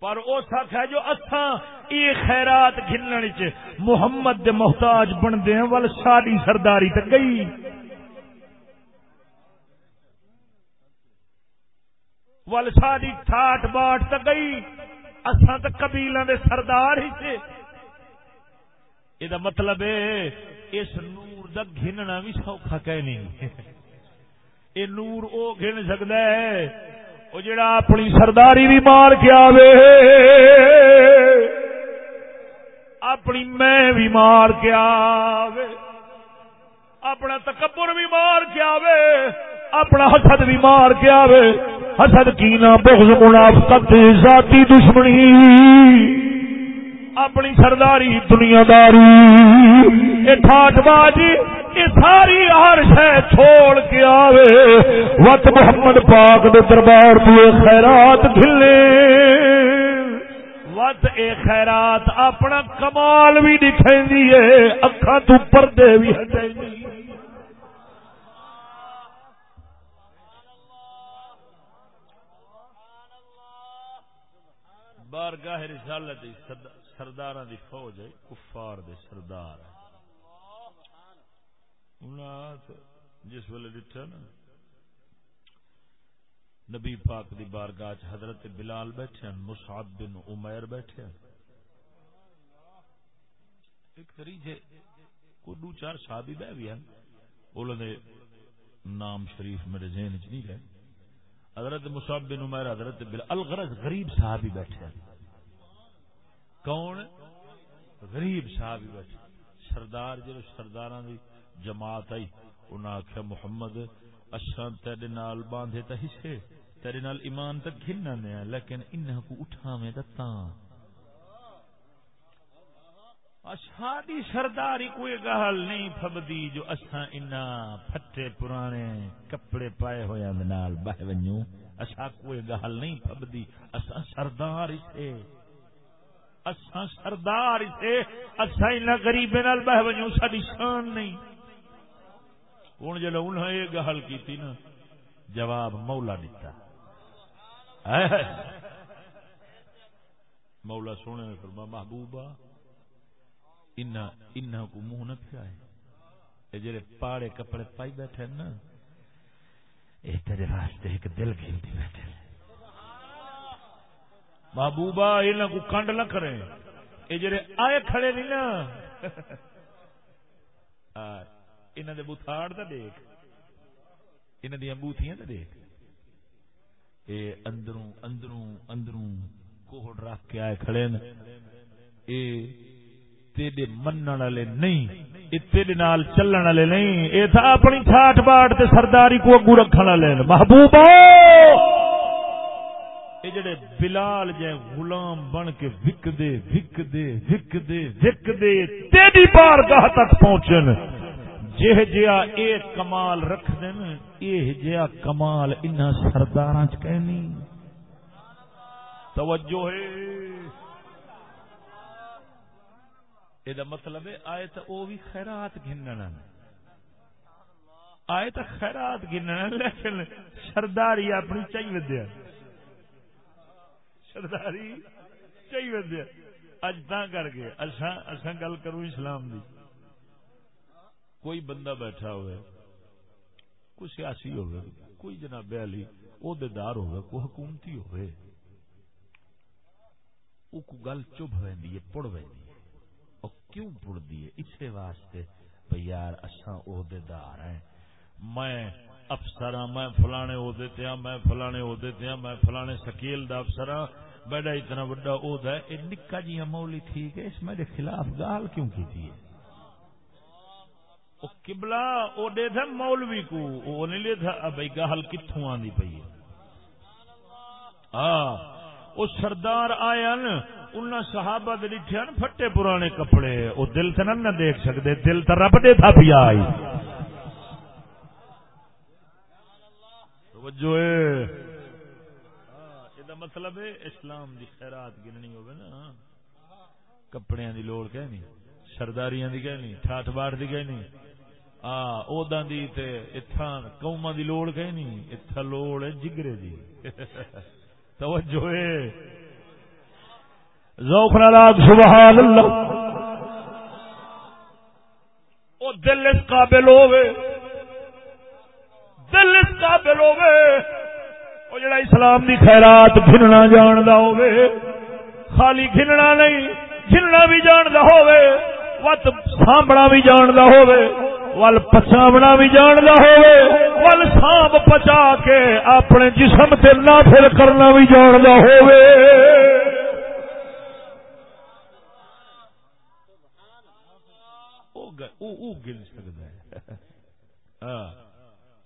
پر او سکھ ہے جو اتھا ای خیرات گھنن چ محمد دے محتاج بن دے ول ساری سرداری تے گئی۔ ول ساری ٹھاٹ باٹ تے گئی اساں تے قبیلہ دے سردار ہی سے یہ مطلب ہے اس نور دا گھننا بھی سوکھا کہ یہ نور او گھن سکتا ہے وہ جڑا اپنی سرداری بھی مار کے آوے اپنی میں بھی مار کے آوے اپنا تکبر بھی مار کے آوے اپنا حسد بھی مار کے آوے حسد کینا، بغض منافقت، ذاتی دشمنی، اپنی سرداری دنیا داری ٹھاٹ باجی یہ ساری ہر شہ چھوڑ کے آوے۔ وقت محمد پاک دے دربار پہ خیرات کھلے وت اے خیرات، اپنا کمال بھی دکھائی ہے اکھا تو پردے بھی ہٹائی بارگاہ رسالت سردار دی فوج ہے، کفار دے سردار جس ویلے ڈٹھا نا، نبی پاک دی بارگاہ حضرت بلال بیٹھے ہیں، مصعب بن عمیر بیٹھے ہیں۔ ایک تری جے کو دو چار صحابی بہ بھی ہیں بولو دے نام شریف میرے ذہن چ نہیں ہے۔ حضرت مصعب بن عمر حضرت بل الغرض غریب صحابی بیٹھے ہیں۔ کون غریب صحابی بیٹھے۔ سردار جڑے سرداراں دی جماعت آئی، انہاں آکھیا، محمد، اساں تیرے نال باندھے تے حصے، تیرے نال ایمان تک گھننا نے لیکن انہاں کو اٹھاویں دتاں ساری سرداری کوئی گل نہیں فبدی جو اساں انا پھٹے پرانے کپڑے پائے ہوئے نال بہ ونجو اسا کوئی گل نہیں فبدی اساں سردار اسے اساں سردار اسے، اساں انا غریبے نال بہ ونجو ساڈی شان نہیں۔ ہن جڑا انہاں یہ گل کیتی نا، جواب مولا دیتا مولا سونے نے فرمایا، محبوبہ کو منہ نہ پھیائے جڑے پاڑے کپڑے پائی بیٹھے نا یہ تیرے واسطے ایک دل گھنتی بیٹھے۔ محبوبہ، یہ کو کنڈ نہ کرے یہ جڑے آئے کھڑے نہیں نا۔ انہوں نے بتھاڑ تو دیکھ۔ انہوں دیا بوتیاں تو دیکھ۔ اے اندروں اندروں اندروں کوہڑ رکھ کے آئے کھڑے نا اے تیرے منن والے نہیں تیرے نال چلن والے نہیں۔ اے تھا اپنی ٹھاٹ باٹ تے سرداری کو اگو رکھن والے محبوب اے جڑے بلال جے غلام بن کے وک دے وک دے وک دے وک دے تیری بارگاہ تک پہنچن۔ جہ جیا اے کمال رکھ دین، اے جیا کمال انہاں سرداراں چ کہنی۔ توجہ ہے۔ یہ مطلب ہے، آئے تو وہ بھی خیرات گننا آئے تو خیرات گننا لیکن سرداری اپنی چاہیے سرداری چاہیے ودیا اج تا کر کے اصا گل کروں اسلام دی۔ کوئی بندہ بیٹھا ہوئے، کوئی سیاسی ہوئے، کوئی جناب علی عہدے دار ہوئے، کوئی حکومتی ہوئے۔ وہ کو گل چبھ وی پڑ وی کیوں پڑ دیے اسی واسطے بھائی یار اصا عہدے دار ہیں۔ میں افسر ہاں میں فلانے عہدے تے ہاں میں فلانے عہدے تے ہاں میں فلانے سکیل دا افسر ہاں۔ بیٹا اتنا بڑا عہدہ ہے یہ نکا جی مولی ٹھیک ہے، اس میرے خلاف گال کیوں کی تھی کبلا وہ دے تھا مولوی کو وہ نہیں لے تھا بھائی گال کتوں آدھی پی ہاں وہ سردار آیا نا ان صحابہ دے لکھے پھٹے پرانے کپڑے وہ دل سے نہ دیکھ سکتے دل تو رب دے تھا بھی آئی۔ توجہ جو ہاں، مطلب ہے اسلام دی خیرات گننی ہوگی نا۔ کپڑے دی لوڑ کہ نہیں سرداریاں دی کہ نہیں ٹھاٹ باٹ دی کہ نہیں ہاں ادا دی تے اتھا قوما دی لوڑ کہ نہیں اتھا لوڑ ہے جگرے دی۔ توجہ ہے۔ ذوق نالاگ سبحان اللہ۔ او دل اس قابل ہوے دل اس قابل ہوے او جڑا اسلام دی خیرات گھننا جاندا ہوے خالی گھننا نہیں گھننا بھی جاندا ہوے وت سامبنا بھی جاندا ہوے ول پچاونا بھی جاندا ہوے ول سانب پچا کے اپنے جسم تے نافل کرنا بھی جاندا ہوے او گل سکتا ہے۔ ہاں،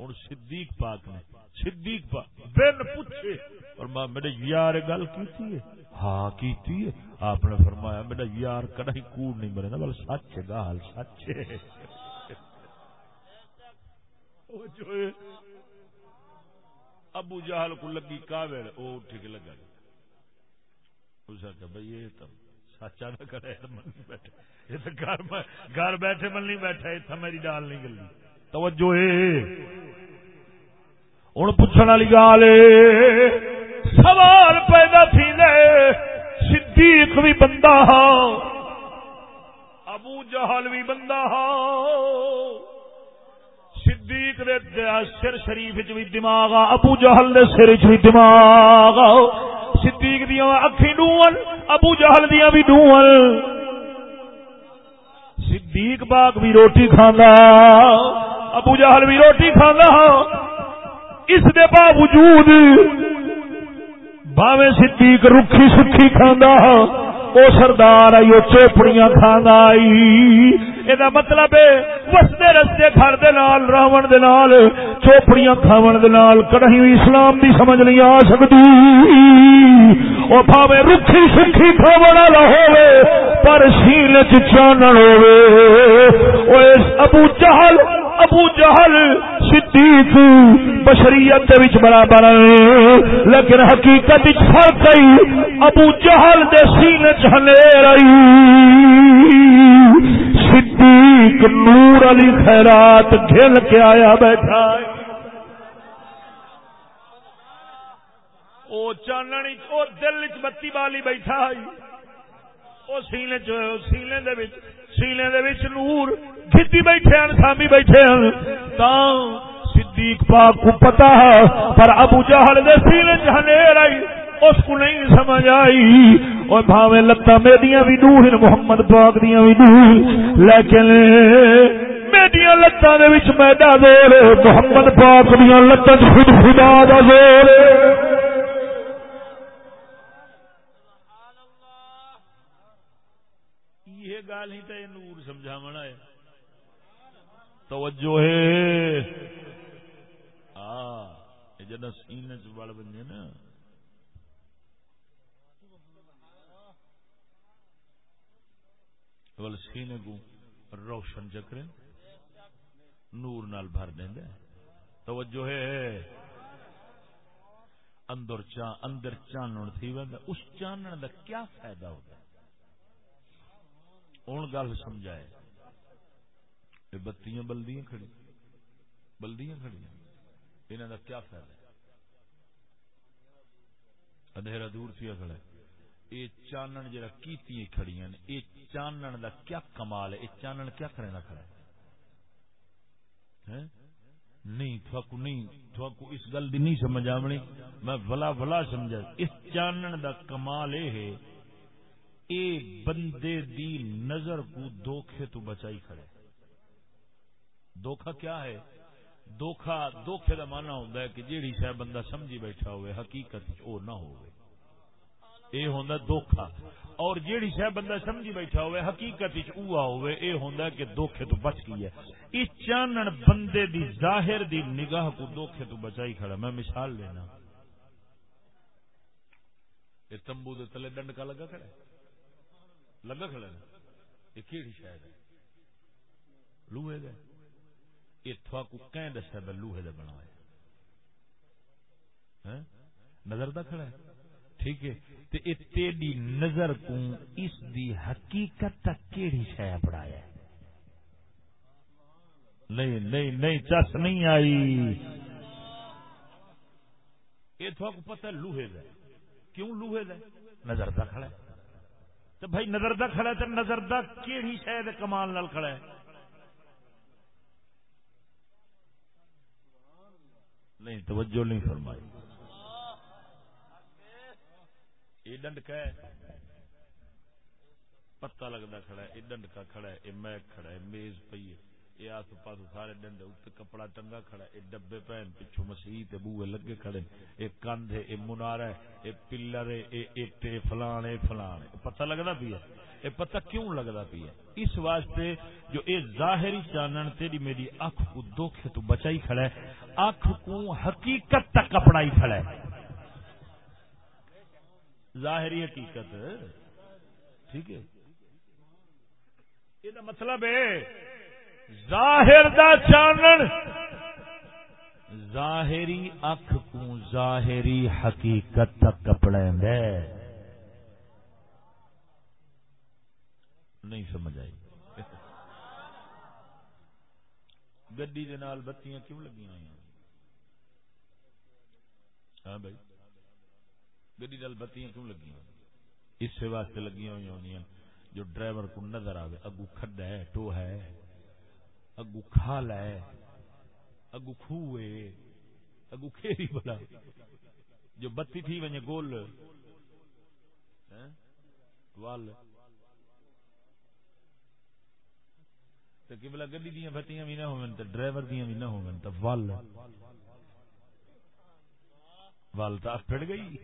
ہوں صدیق پاک نے، صدیق پاک، بن پوچھے اور ماں میرے یار گل کی ہاں کی آپ نے فرمایا میرا یار کدی کوڑ نہیں مرے نا، بل سچ گال سچ ابو جہل کو لگی کاوڑ وہ اٹھ کے لگا۔ اس بھائی، یہ تو سچا نہ کرے من بیٹھے۔ یہ تو گھر بیٹھے من نہیں بیٹھا اتنا میری ڈال نہیں گلی۔ توجہ ہوں پوچھنے والی گال سوال پیدا تھی صدیق بھی بندہ ہاں ابو جہل بھی بندہ ہاں۔ صدیق دے سر شریف چ بھی دماغ آ، ابو جہل دے سر چ بھی دماغ آ۔ صدیق دیا اکھی ڈون ابو جہل دیا بھی ڈون صدیق باغ بھی روٹی کھانا ابو جہل بھی روٹی کھانا ہاں۔ اس دے باوجود باوے صدیق رکھی سکھی کھانا ہاں۔ او سردار آئی وہ چوپڑیاں کھانا آئی۔ یہ مطلب ہے، وستے رستے گھر راون چوپڑیاں کھاون کڑھی اسلام دی سمجھ نہیں آ سکتی۔ وہ پاوے رکھی سکھی کھاون والا ہوے پر سیل چانن ہوے ابو چہل ابو جہل صدیق بشریت دے وچ برابر لیکن حقیقت وچ فرق ہے، ابو جہل دے سینے چلے رہی۔ صدیق نور علی خیرات کھل کے آیا بیٹھا۔ ہے او چاننی او دل وچ بتی والی بیٹھا ہے۔ او سینے چ سینے دے وچ۔ سینے دے وچ نور کھتی بیٹھے ہیں سامی بیٹھے ہیں تا صدیق پاک کو پتا پر ابو جہل دے سینے جہنے رہی اس کو نہیں سمجھ آئی۔ اور بھاوے لتا میڈیاں بھی نور محمد پاک دیاں بھی نور لیکن میڈیاں لتا دے وچ میڈا دور محمد پاک دیاں لتا خود خدا دا زور۔ یہ گل ہی تے نور سمجھاونا توجہ ہے۔ ہاں جنا سینے چ بڑ بننے نا۔ بل سینے کو روشن چکرے، نور نال بھر دیں توجہ ہے۔ اندر چان اندر چانن تھی ویندا اس چانن دا کیا فائدہ ہوتا ہے؟ ہوں گل سمجھائے۔ یہ بتیاں بلدیاں کھڑی بلدیاں کھڑی انہوں کا کیا فائدہ ادھیرا دور تھی کھڑا یہ چانن جرا کیتی کھڑی یہ چانن دا کیا کمال ہے؟ یہ چانن کیا کرنا کھڑا ہے؟ نہیں، تھوکو نہیں، تھوکو اس گل دی نہیں سمجھ آمنی میں بلا بلا سمجھا، اس چانن دا کمال یہ ہے، اے بندے دی نظر کو دھوکھے تو بچائی کھڑے دھوکھا کیا ہے؟ دھوکھا دھوکھے دا مانا ہوتا ہے کہ جیڑی شاید بندہ سمجھی بیٹھا ہوئے، حقیقت او نہ ہوئے۔ اے ہوندا دھوکھا اور جیڑی شاید بندہ سمجھی بیٹھا ہوئے، حقیقت اوہ ہوئے، اے ہوندا کہ دھوکھے تو بچ گئی ہے۔ اس چانن بندے دی ظاہر دی نگاہ کو دھوکھے تو بچائی کھڑا میں مثال لینا۔ یہ تمبو دے تلے ڈنڈ کا لگا کھڑا لگا کھڑا یہ کیڑی شاید ہے؟ لوہے گئے اتوا کو کہیں دسیا میں لوہے دے بنا ہے ہاں؟ نظر دا کھڑا ہے۔ ٹھیک ہے؟ تے اے تیری نظر کو اس دی حقیقت تک کیڑی شے پڑھایا ہے؟ نہیں نہیں نہیں، چس نہیں آئی۔ اتوا کو پتہ لوہے دا کیوں لوہے دا نظر دا کھڑا ہے۔ تو بھائی نظر دا کھڑا ہے تو نظر دا کیڑی شے دے کمال نال کھڑا ہے۔ نہیں، توجہ نہیں فرمائی۔ یہ ڈنڈ ہے۔ پتا لگتا کھڑا ہے یہ ڈنڈکا کھڑا ہے یہ میک کھڑا ہے، میز پی ہے۔ یہ آس پاس سارے ڈنڈے اتنے کپڑا ٹنگا کھڑا ہے یہ ڈبے پہن پچھو مسیح بوے لگے کھڑے یہ کندھ ہے یہ منار ہے یہ پلر ہے یہ اٹ فلان ہے فلان ہے پتہ لگتا پی ہے یہ پتہ کیوں لگتا پی ہے اس واسطے جو اے ظاہری چانن تیری میری اکھ کو دکھ تو بچائی کھڑا ہے اکھ کو حقیقت تک کپڑائی کھڑا ہے ظاہری حقیقت ٹھیک ہے یہ مطلب ہے ظاہر دا چانن ظاہری اکھ کو ظاہری حقیقت تک کپڑے دے نہیں سمجھ آئی۔ گڈی بتیاں کیوں لگی ہوئی ہاں بھائی۔ گڈی بتیاں کیوں لگی ہوئی اس واسطے لگی ہوئی ہونی جو ڈرائیور کو نظر آئے اگو کھڈا ہے ٹو ہے۔ اگو کھال ہے اگو خوہ اگو کھیری بلا جو بتی تھی ونجے گول۔ ہاں؟ وال تو کبلا گڈی دیا بتیاں بھی نہ ہون تے ڈرائیور دیا بھی نہ ہون تے ول ول تو پھڑ گئی۔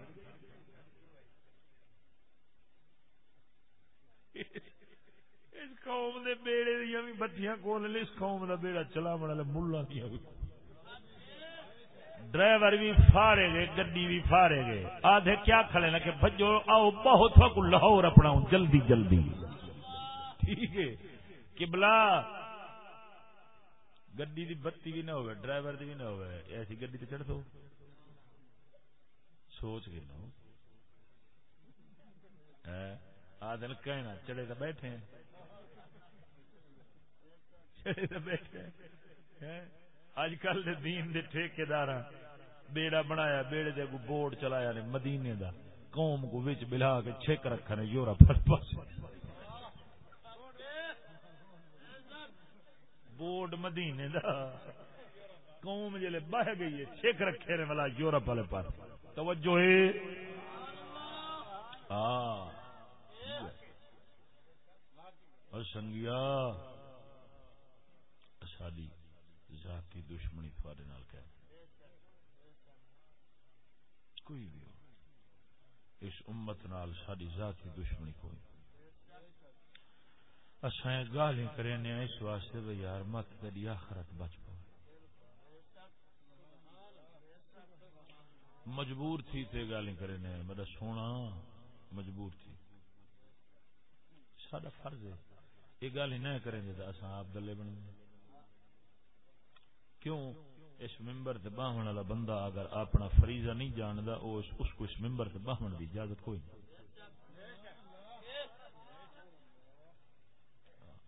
اس قوم دے بیڑے دیا بھی بتیاں کول لے اس قوم دا بیڑا چلا بڑا لے ملا دیا بھی ڈرائیور بھی فارے گئے، گڈی بھی فارے گئے۔ آدھے کیا کھڑے نا کہ بھجو، آؤ بہت وقت لاہور اپنا جلدی جلدی۔ ٹھیک ہے۔ کبلا گڈی دی بتی بھی نہ ہوئے، ڈرائیور دی بھی نہ ہوئے۔ ایسی گڈی تے چڑھ دو۔ سوچ کے نو۔ آ دن کہنا چڑے تو بیٹھے ہیں۔ اج کل دے دین دے ٹھیکے دار بیڑا بنایا، بیڑے دے بورڈ چلایا نے مدینے دا۔ قوم کو وچ بلا کے چھک رکھا نے یورپ ہر پاس بورڈ مدینے دا۔ قوم جلے بہ گئی ہے، چھک رکھے نے والا یورپ والے پاس۔ توجہ ہے؟ ہاں۔, ہاں۔ سنگیا۔ ذاتی دشمنی تھوڑے نال کہ کوئی بھی ہو۔ اس امت نال ساری ذاتی دشمنی کوئی۔ اسائیں گالیں کرنے اس واسطے بھئی یار مت کدی آخرت بچ پو۔ مجبور تھی تے گالیں کرنے میرا سونا مجبور تھی۔ سارا فرض ہے۔ یہ گل ہی نہ کریں گے تو اصا آپ دلے بنے کیوں اس ممبر سے باہن والا بندہ اگر اپنا فریضہ نہیں جانتا اس کو اس ممبر سے باہن کی اجازت کوئی نہیں۔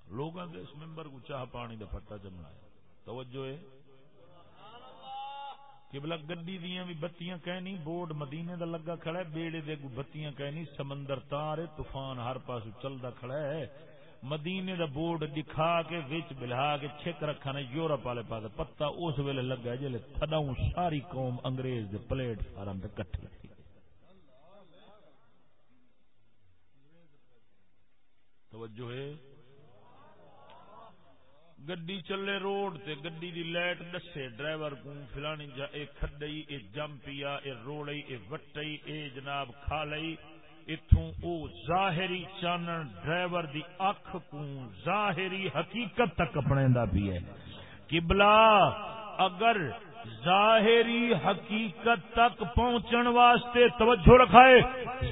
لوگ اس ممبر کو چاہ پانی کا پٹا چمنا توجہ ہے۔ کہ گڈی دیا بھی بتیاں کہنی، بورڈ مدینے دا لگا کھڑا ہے، بیڑے دے بتیاں کہنی، سمندر تار طوفان ہر پاس چلتا کھڑا ہے۔ مدینے دا بورڈ دکھا کے وچ بلہا کے چھک رکھا نے یورپ والے پاس پتا اس ویلے لگا جلے تھڈاؤں ساری قوم انگریز دے پلیٹ فارم تے کٹھی توجہ ہے۔ گڈی چلے روڈ تے، گڈی دی لائٹ دسے، ڈرائیور کو فلانی جا، اے کھڈئی، اے جمپیا، اے روڑئی، اے وٹئی، اے جناب کھالئی۔ اتوں او ظاہری چانن ڈرائیور دی اکھ کو ظاہری حقیقت تک اپنے دا بھی ہے۔ قبلہ، اگر ظاہری حقیقت تک پہنچن واسطے توجہ رکھائے،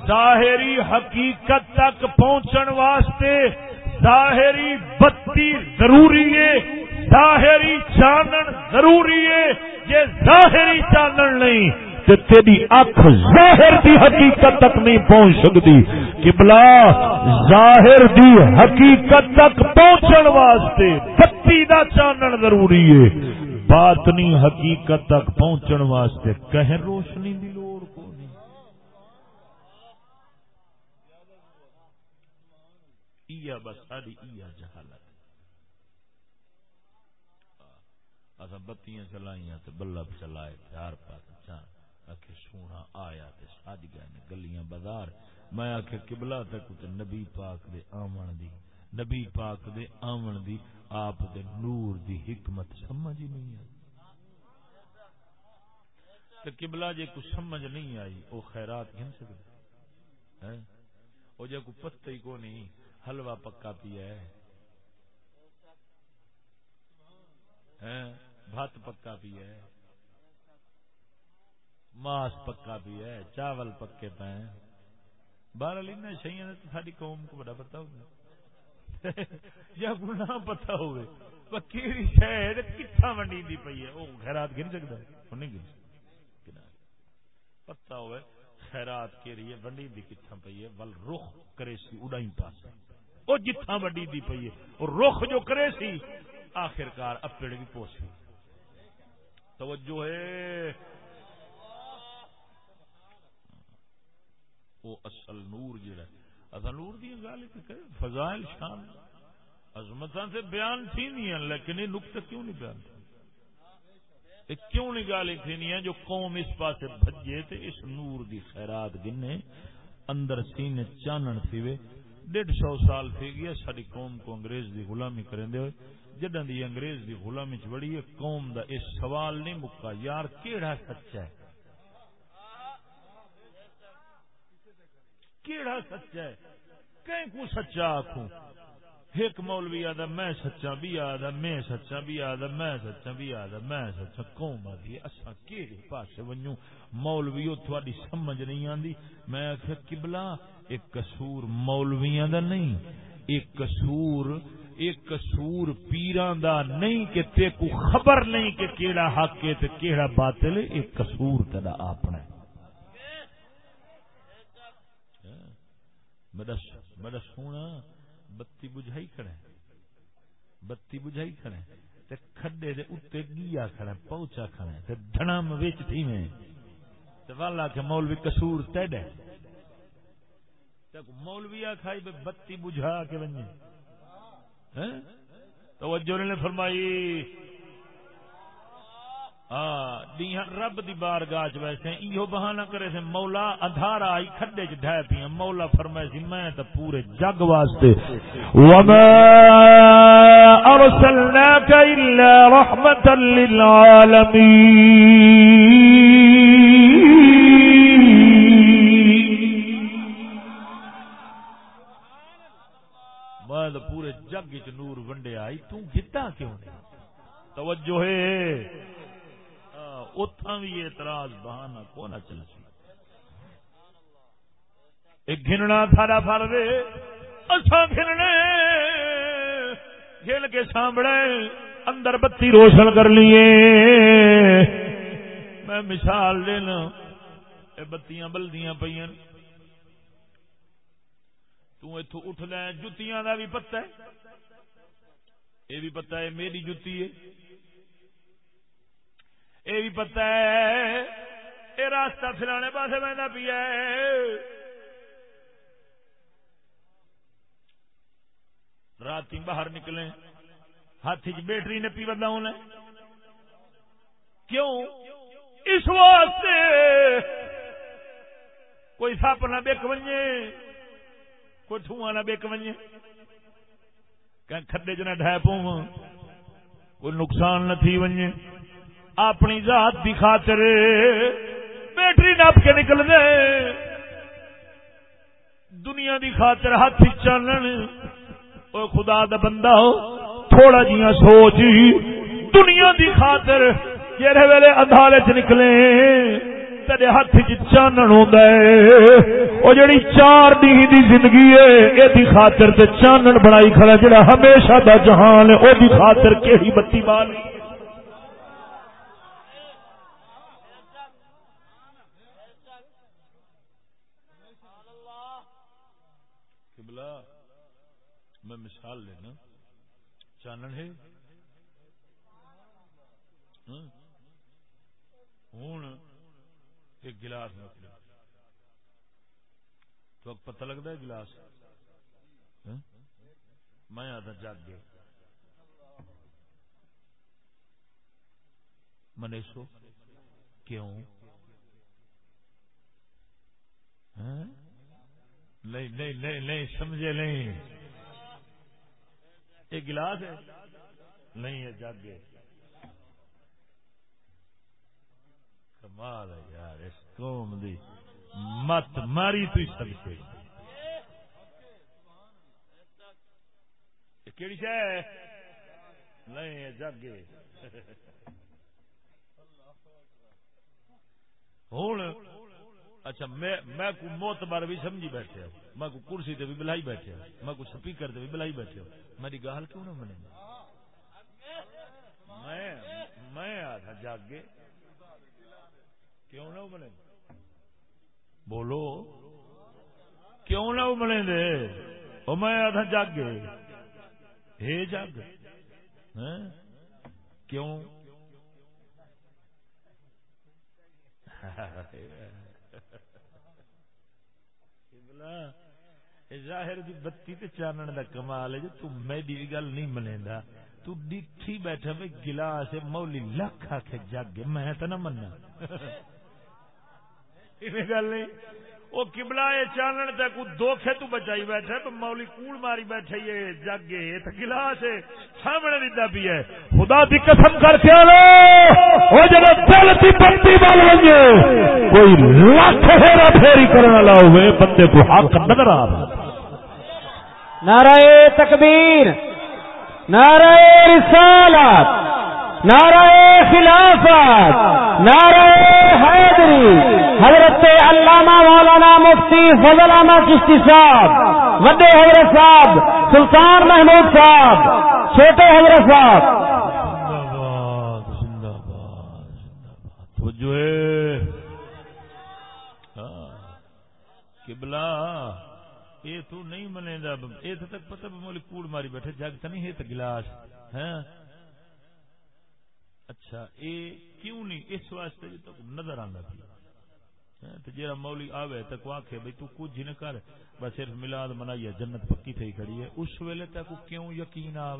ظاہری حقیقت تک پہنچن واسطے ظاہری بتی ضروری ہے، ظاہری چانن ضروری ہے، یہ ظاہری چانن نہیں۔ تو تیری اکھ ظاہر دی حقیقت تک نہیں پہنچ سکتی، قبلہ ظاہر دی حقیقت تک پہنچن واسطے بتی دا چانن ضروری ہے۔ باطنی حقیقت تک پہنچن واسطے کہیں روشنی دی لوڑ کو نہیں۔ ایا بس ساری ایا جہالت۔ اصا بتیاں چلائیاں تے بلب چلائے چار پاس چار آخ سونا آیا تے سج گئے نے گلیاں بازار۔ میں آخ کبلا تک نبی پاک دے آمن دی، نبی پاک دے آمن دی، آپ دے نور دی حکمت سمجھ ہی نہیں آئی۔ تو قبلہ جے کچھ سمجھ نہیں آئی، او خیرات گھن سکتے او جے کو پتہ ہی کو نہیں، حلوہ پکا پیا ہے۔ بھت پکا پیا ہے۔ ماس پکا پیا ہے، چاول پکے پے بارہ لینا شہیاں تو ساری قوم کو بڑا پتا ہوگا۔ یا نہ پتا ہوئے۔ کیڑی شہر کتنا ونڈی دی پئی ہے۔ وہ خیرات گر سکتا ہے۔ وہ نہیں گر پتا ہوئے، خیرات کے لیے ونڈی دی کتنا پئی ہے۔ ول رخ کرے سی اڑائی پاس وہ جتھا وڈی دی پئی ہے۔ اور رخ جو کرے سی آخر کار اپڑ بھی پوچھی توجہ ہے۔ وہ اصل نور جڑا اصل نور دی گل فضائل شان۔ عظمت سے بیان تھی نہیں لیکن یہ نقطہ کیوں نہیں بیان تھی کیوں نہیں گال تھی جو قوم اس پاس بجے تے اس نور دی خیرات گنے اندر سینے چانن تھی وے۔ ڈیڑھ سو سال تھی گیا ساری قوم کو انگریز دی غلامی کریں دے ہوئے۔ جدن دی انگریز دی غلامی چ بڑی ہے، قوم دا اس سوال نہیں مکا، یار کیڑا سچا ہے؟ کیڑا سچا ہے؟ کہیں کو سچا آخوں ایک مولوی آدھا، میں سچا بھی آدھا، میں سچا بھی آدھا، میں سچا بھی آدھا، میں سچا، قوم آدھی اسا کیڑے پاسے ونجوں؟ مولوی تھوڑی سمجھ نہیں آندی۔ میں آخیا قبلہ، ایک قصور مولویاں دا نہیں، ایک قصور ایک قصور پیران دا نہیں کہ تے کو خبر نہیں کہ کیڑا حق ہے تے کیڑا باطل ہے، ایک قصور تیرا اپنا ہے میرا میرا سونا، بتی بجھائی کھڑے بتی بجھائی کھڑے تے کھڈے دے اوتے گیا کھڑے پہنچا کھڑے تے دھنم وچ تھی میں۔ تے والا کہ مولوی قصور تیڈے تے مولوی کھائی بے بتی بجھا کے ونجے۔ ہیں توجہ نے فرمائی۔ رب دی بار گاہ ویسے ایو بہانہ کرے سے مولا ادھارا آئی کھڈے چ ڈھے پیا مولا فرمائے سی، میں تے پورے جگ واسطے۔ وما ارسلناك الا رحمتا للعالمین میں تے پورے جگ چ نور ونڈے آئی تو گتا کیوں نہیں توجہ ہے۔ اتھا بھی اعتراض بہانا کو نہ اچھا چل سی ایک گھننا سارا فر دے اچھا گھننے گھن کے سامنے اندر بتی روشن کر لیے۔ میں مثال دینا اے بتیاں بلدیاں پہ تتو اٹھ لے، جتیاں دا بھی پتہ ہے۔ یہ بھی پتہ ہے میری جتی ہے۔ یہ بھی پتا ہے یہ راستہ فلانے پاس بہنا پیا رات باہر نکلے ہاتھ چ بیٹری نے پی بدا ہونا کیوں؟ اس واسطے کوئی سپ نہ بک بجے کوئی ٹھواں نہ بک بجے کھڈے چ نہ ڈہ پو کوئی نقصان نہ تھی ونجے۔ اپنی ذات دی خاطر بیٹری نپ کے نکل دے۔ دنیا دی خاطر ہاتھ چانن او خدا دا بندہ ہو، تھوڑا جیا سوچ۔ دنیا دی خاطر جہے ویلے ادھارے چ نکلے، تیرے ہاتھ چانن ہوندا ہے او جڑی چار دی دی زندگی ہے، اے دی خاطر تے چانن بنائی کھڑا جڑا ہمیشہ دا جہان ہے، او دی خاطر کیڑی بتی بالی میں مثال لینا چانن ہے۔ ہوں۔ ایک گلاس مطلب تو پتہ لگتا ہے گلاس۔ میں آدھا جگ گیا۔ منیسو کیوں؟ ہاں؟ نہیں نہیں نہیں نہیں، سمجھے نہیں۔ یہ گلاس ہے؟ نہیں ہے، جگ ہے کمال ہے یار، اس قوم دی مت ماری تو سب سے کیڑی شہ نہیں ہے، جگ ہوں اچھا میں میں کو موت بار بھی سمجھی بیٹھے ہوں میں کو کرسی تے بھی بلائی بیٹھے ہوں میں کو سپیکر تے بھی بلائی بیٹھے ہوں میری گال کیوں نہ بنے میں میں آدھا جاگے۔ کیوں نہ بنے بولو۔ کیوں نہ بنے دے؟ او میں آدھا جاگے۔ ہے جگ ہاں؟ کیوں؟ ظاہر دی بتی تے چانن دا کمال ہے جو تو میری بھی گل نہیں ملیندا تو ڈٹھی بیٹھا میں گلاس مولی لکھ آ کے جگ میں تے نہ مننا گل نہیں؟ وہ کبلا یہ چانن تک دھوکھے تو بچائی بیٹھے تو مولی کوڑ ماری بیٹھے یہ جگ گلاس سامنے دیتا پی ہے۔ خدا دی قسم کر کے وہ جب دل کی بتی بن گئی کوئی لاکھ ہیرا پھیری کرنے والا ہوئے، بندے کو حق نظر آ نعرہ تکبیر، نعرہ رسالت۔ نعرہ خلافت، نعرہ حیدری، حضرت علامہ مولانا مفتی فضل احمد چشتی صاحب، وڈے حضرت صاحب، سلطان محمود صاحب، چھوٹے حضرت صاحب۔ جو ہے۔ ہاں، کبلا یہ تو نہیں منے گا یہ تک پتہ مولی کوڑ ماری بیٹھے، جگ تو نہیں ہے تو گلاس ہے اچھا اے کیوں نہیں؟ اس واسطے جو تک نظر آندا ہاں، پیا تے مولی آوے تے کو آکھے بھئی تو کچھ نہ کر، بس صرف میلاد منائی جنت پکی تھی کھڑی ہے۔ اس ویلے تک کیوں یقین آ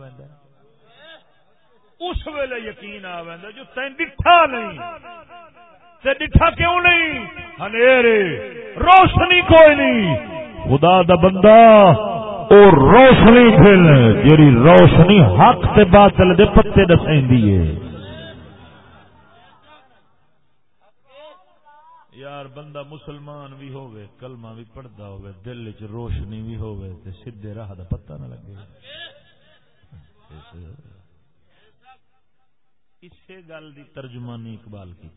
اس ویلے یقین آ جو تین ڈٹھا نہیں۔ تے ڈٹھا کیوں نہیں؟ ہنیرے، روشنی کوئی نہیں۔ خدا دا بندہ، او روشنی پھر جیڑی روشنی حق تے باطل دے پتے دسیندی ہے۔ یار، بندہ مسلمان بھی ہوئے کلمہ بھی پڑھتا ہوئے دل چ روشنی بھی ہوئے تے سیدھے راہ دا پتہ نہ لگے۔ اسے گل دی ترجمانی اقبال کی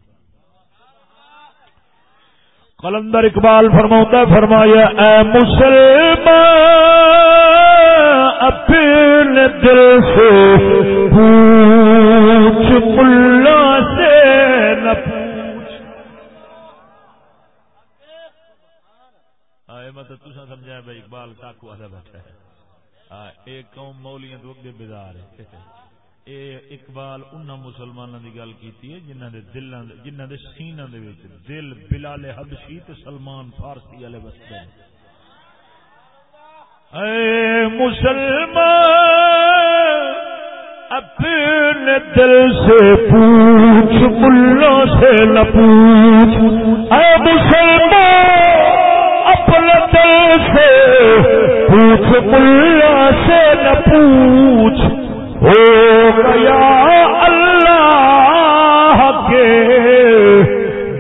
قلندر اقبال فرماتا فرمایا، اے مسلمان، اپنے دل سے پوچھ مطلب تسا سمجھا بھائی اقبال کاکو والا بیٹھا ہے۔ ایک قوم مولیاں تو اگے بیدار ہے۔ اے اقبال، انہاں مسلماناں دی گل کیتی ہے، جنہاں دے دلاں جنہاں دے سیناں دے وچ دل بلال حبشی تے سلمان فارسی والے وستے اے مسلمان، اپنے دل سے پوچھ، ملوں سے نہ پوچھ۔ اے مسلمان اپنے دل سے پوچھ، ملا سے نہ پوچھ۔ ہو گیا اللہ کے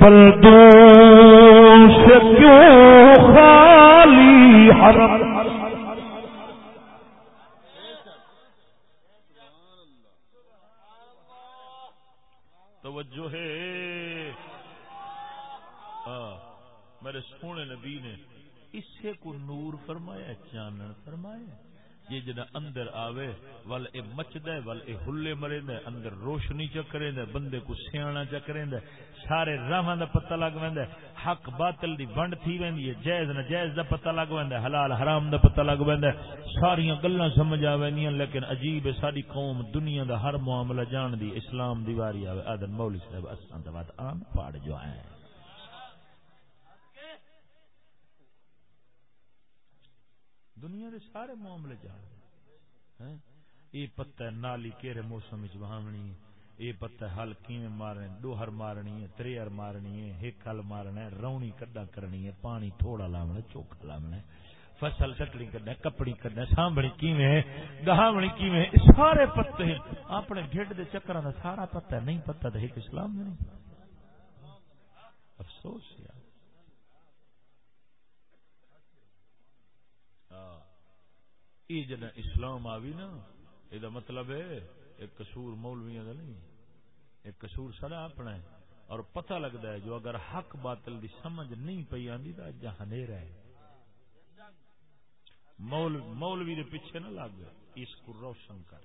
بلدوں سے کیوں خالی حرم؟ توجہ ہے۔ میرے سونے نبی نے اسے کو نور فرمایا چانن فرمایا۔ یہ جنا اندر آوے، ول اے مچدا ول اے ہلے مرے دے اندر روشنی چکرے دے بندے کو سیاںا چکرے دے سارے راہاں دا پتہ لگ ویندا حق باطل دی ونڈ تھی ویندی ہے، جائز نہ جائز دا پتہ لگ ویندا حلال حرام دا پتہ لگ ویندا ساریاں گلاں سمجھ آوینیاں لیکن عجیب ہے، ساری قوم دنیا دا ہر معاملہ جان دی، اسلام دی واری آوے۔ آدم مولوی صاحب اساں دا بات آن پاڑ جو ہیں۔ دنیا دے سارے معاملے جان یہ پتہ نالی کہڑے موسم بہاونی یہ پتہ ہل کیویں مارنے دوہر مارنی ہے، تریہر مارنی ہے ایک ہل مارنا ہے، رونی کڈا کرنی ہے، پانی تھوڑا لاونا چوکھا لاونا فصل کٹنی کرنا کپڑی کرنا سانبنی کیویں گہاونی کیویں سارے پتے اپنے ڈھڈ دے چکراں دا سارا پتہ نہیں پتہ تے ایک اسلام نہیں۔ افسوس یار یہ جنا اسلام آوی نا یہ مطلب ہے، ایک قصور مولویا کا نہیں، ایک قصور سارا اپنا ہے، اور پتہ لگتا ہے جو اگر حق باطل دی سمجھ نہیں پی آتی تو جہاں ہے۔ مول مولوی دے پیچھے نہ لگ، اس کو روشن کر۔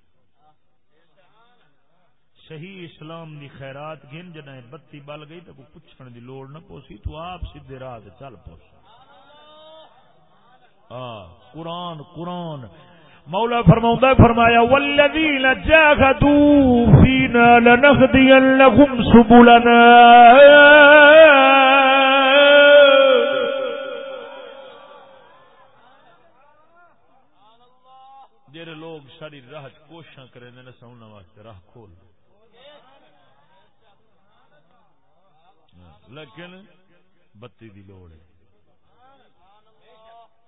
صحیح اسلام دی خیرات گن جنا بتی بل گئی، تو پوچھنے دی لوڑ نہ پوسی، تو آپ سیدھے راہ چل پوسی قرآن قرآن۔ مولا فرماؤں فرمایا والذین جاہدوا فینا لنہدینہم سبلنا۔ جڑے لوگ ساری راہ کوشاں کرے نے سونا واسطے راہ کھول ہاں، لیکن بتی دی لوڑ ہے۔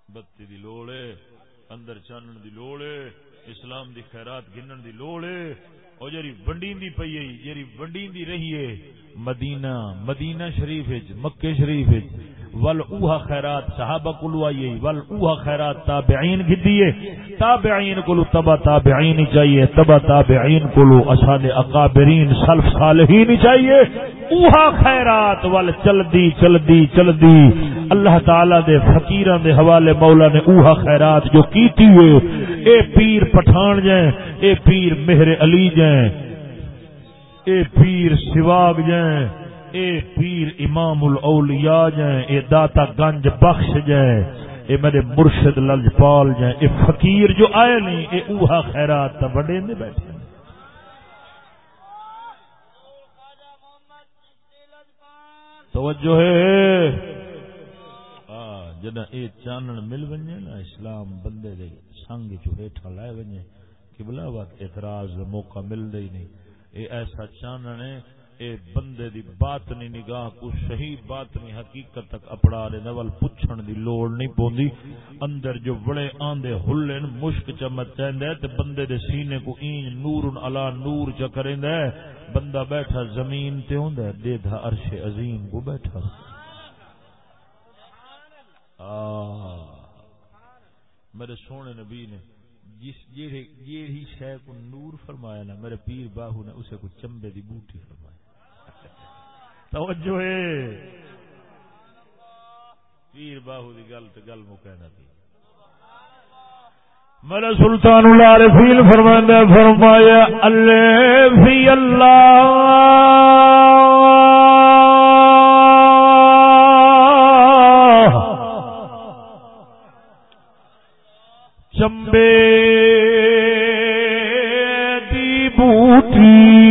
بتی دی لوڑ ہے، اندر چانن دی لوڑ ہے، اسلام دی خیرات گنن دی لوڑ ہے۔ او جری ونڈین دی پئی ہے جری ونڈین دی رہی ہے، مدینہ مدینہ شریف وچ مکے شریف وچ۔ ول اوہا خیرات صحابہ کولو آئی ول اوہا خیرات تابعین گدیے تابعین کولو تبا تابعین چاہیے، تبا تابعین کولو اشان اکابرین سلف صالحین چاہیے۔ اوہا خیرات ول چلدی چلدی چلدی۔ اللہ تعالی دے فقیران دے حوالے مولا نے اوہا خیرات جو کیتی ہے، اے پیر پٹھان جائیں، اے پیر مہر علی جائیں، اے پیر سواگ جائیں، اے پیر امام الاولیاء جائیں، اے داتا گنج بخش جائیں، اے میرے مرشد لجپال جائیں، اے فقیر جو آئے نہیں، اے اوہا خیرات تا بڑے نے بیٹھے ہیں توجہ ہے۔ جنا اے چانن مل ونجے نا، اسلام بندے دے سنگ چ ہیٹھا لائے ونجے، قبلہ وقت اعتراض دا موقع ملدا ہی نہیں۔ اے ایسا چانن ہے اے بندے دی باطنی نگاہ کو صحیح باطنی حقیقت تک اپڑا دے نول پچھن دی لوڑ نہیں پوندی۔ اندر جو بڑے آندے ہلن مشک چمت چیندا تے بندے دے سینے کو این نور علا نور چ کریندا بندہ بیٹھا زمین تے ہوندا دے دھا عرش عظیم کو بیٹھا۔ میرے سونے نبی نے جس جیڑی شے کو نور فرمایا نا، میرے پیر باہو نے اسے کو چمبے دی بوٹی فرمایا توجہ ہے۔ پیر باہو دی گل تے گل مکینا تھی میرا سلطان العارفین فرمایا فرمایا اللہ فی اللہ چمبے دی بوٹی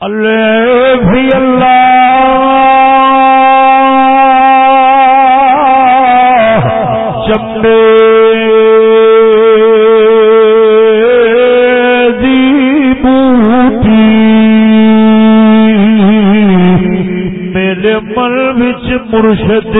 اللہ فی اللہ چمبے من مرشد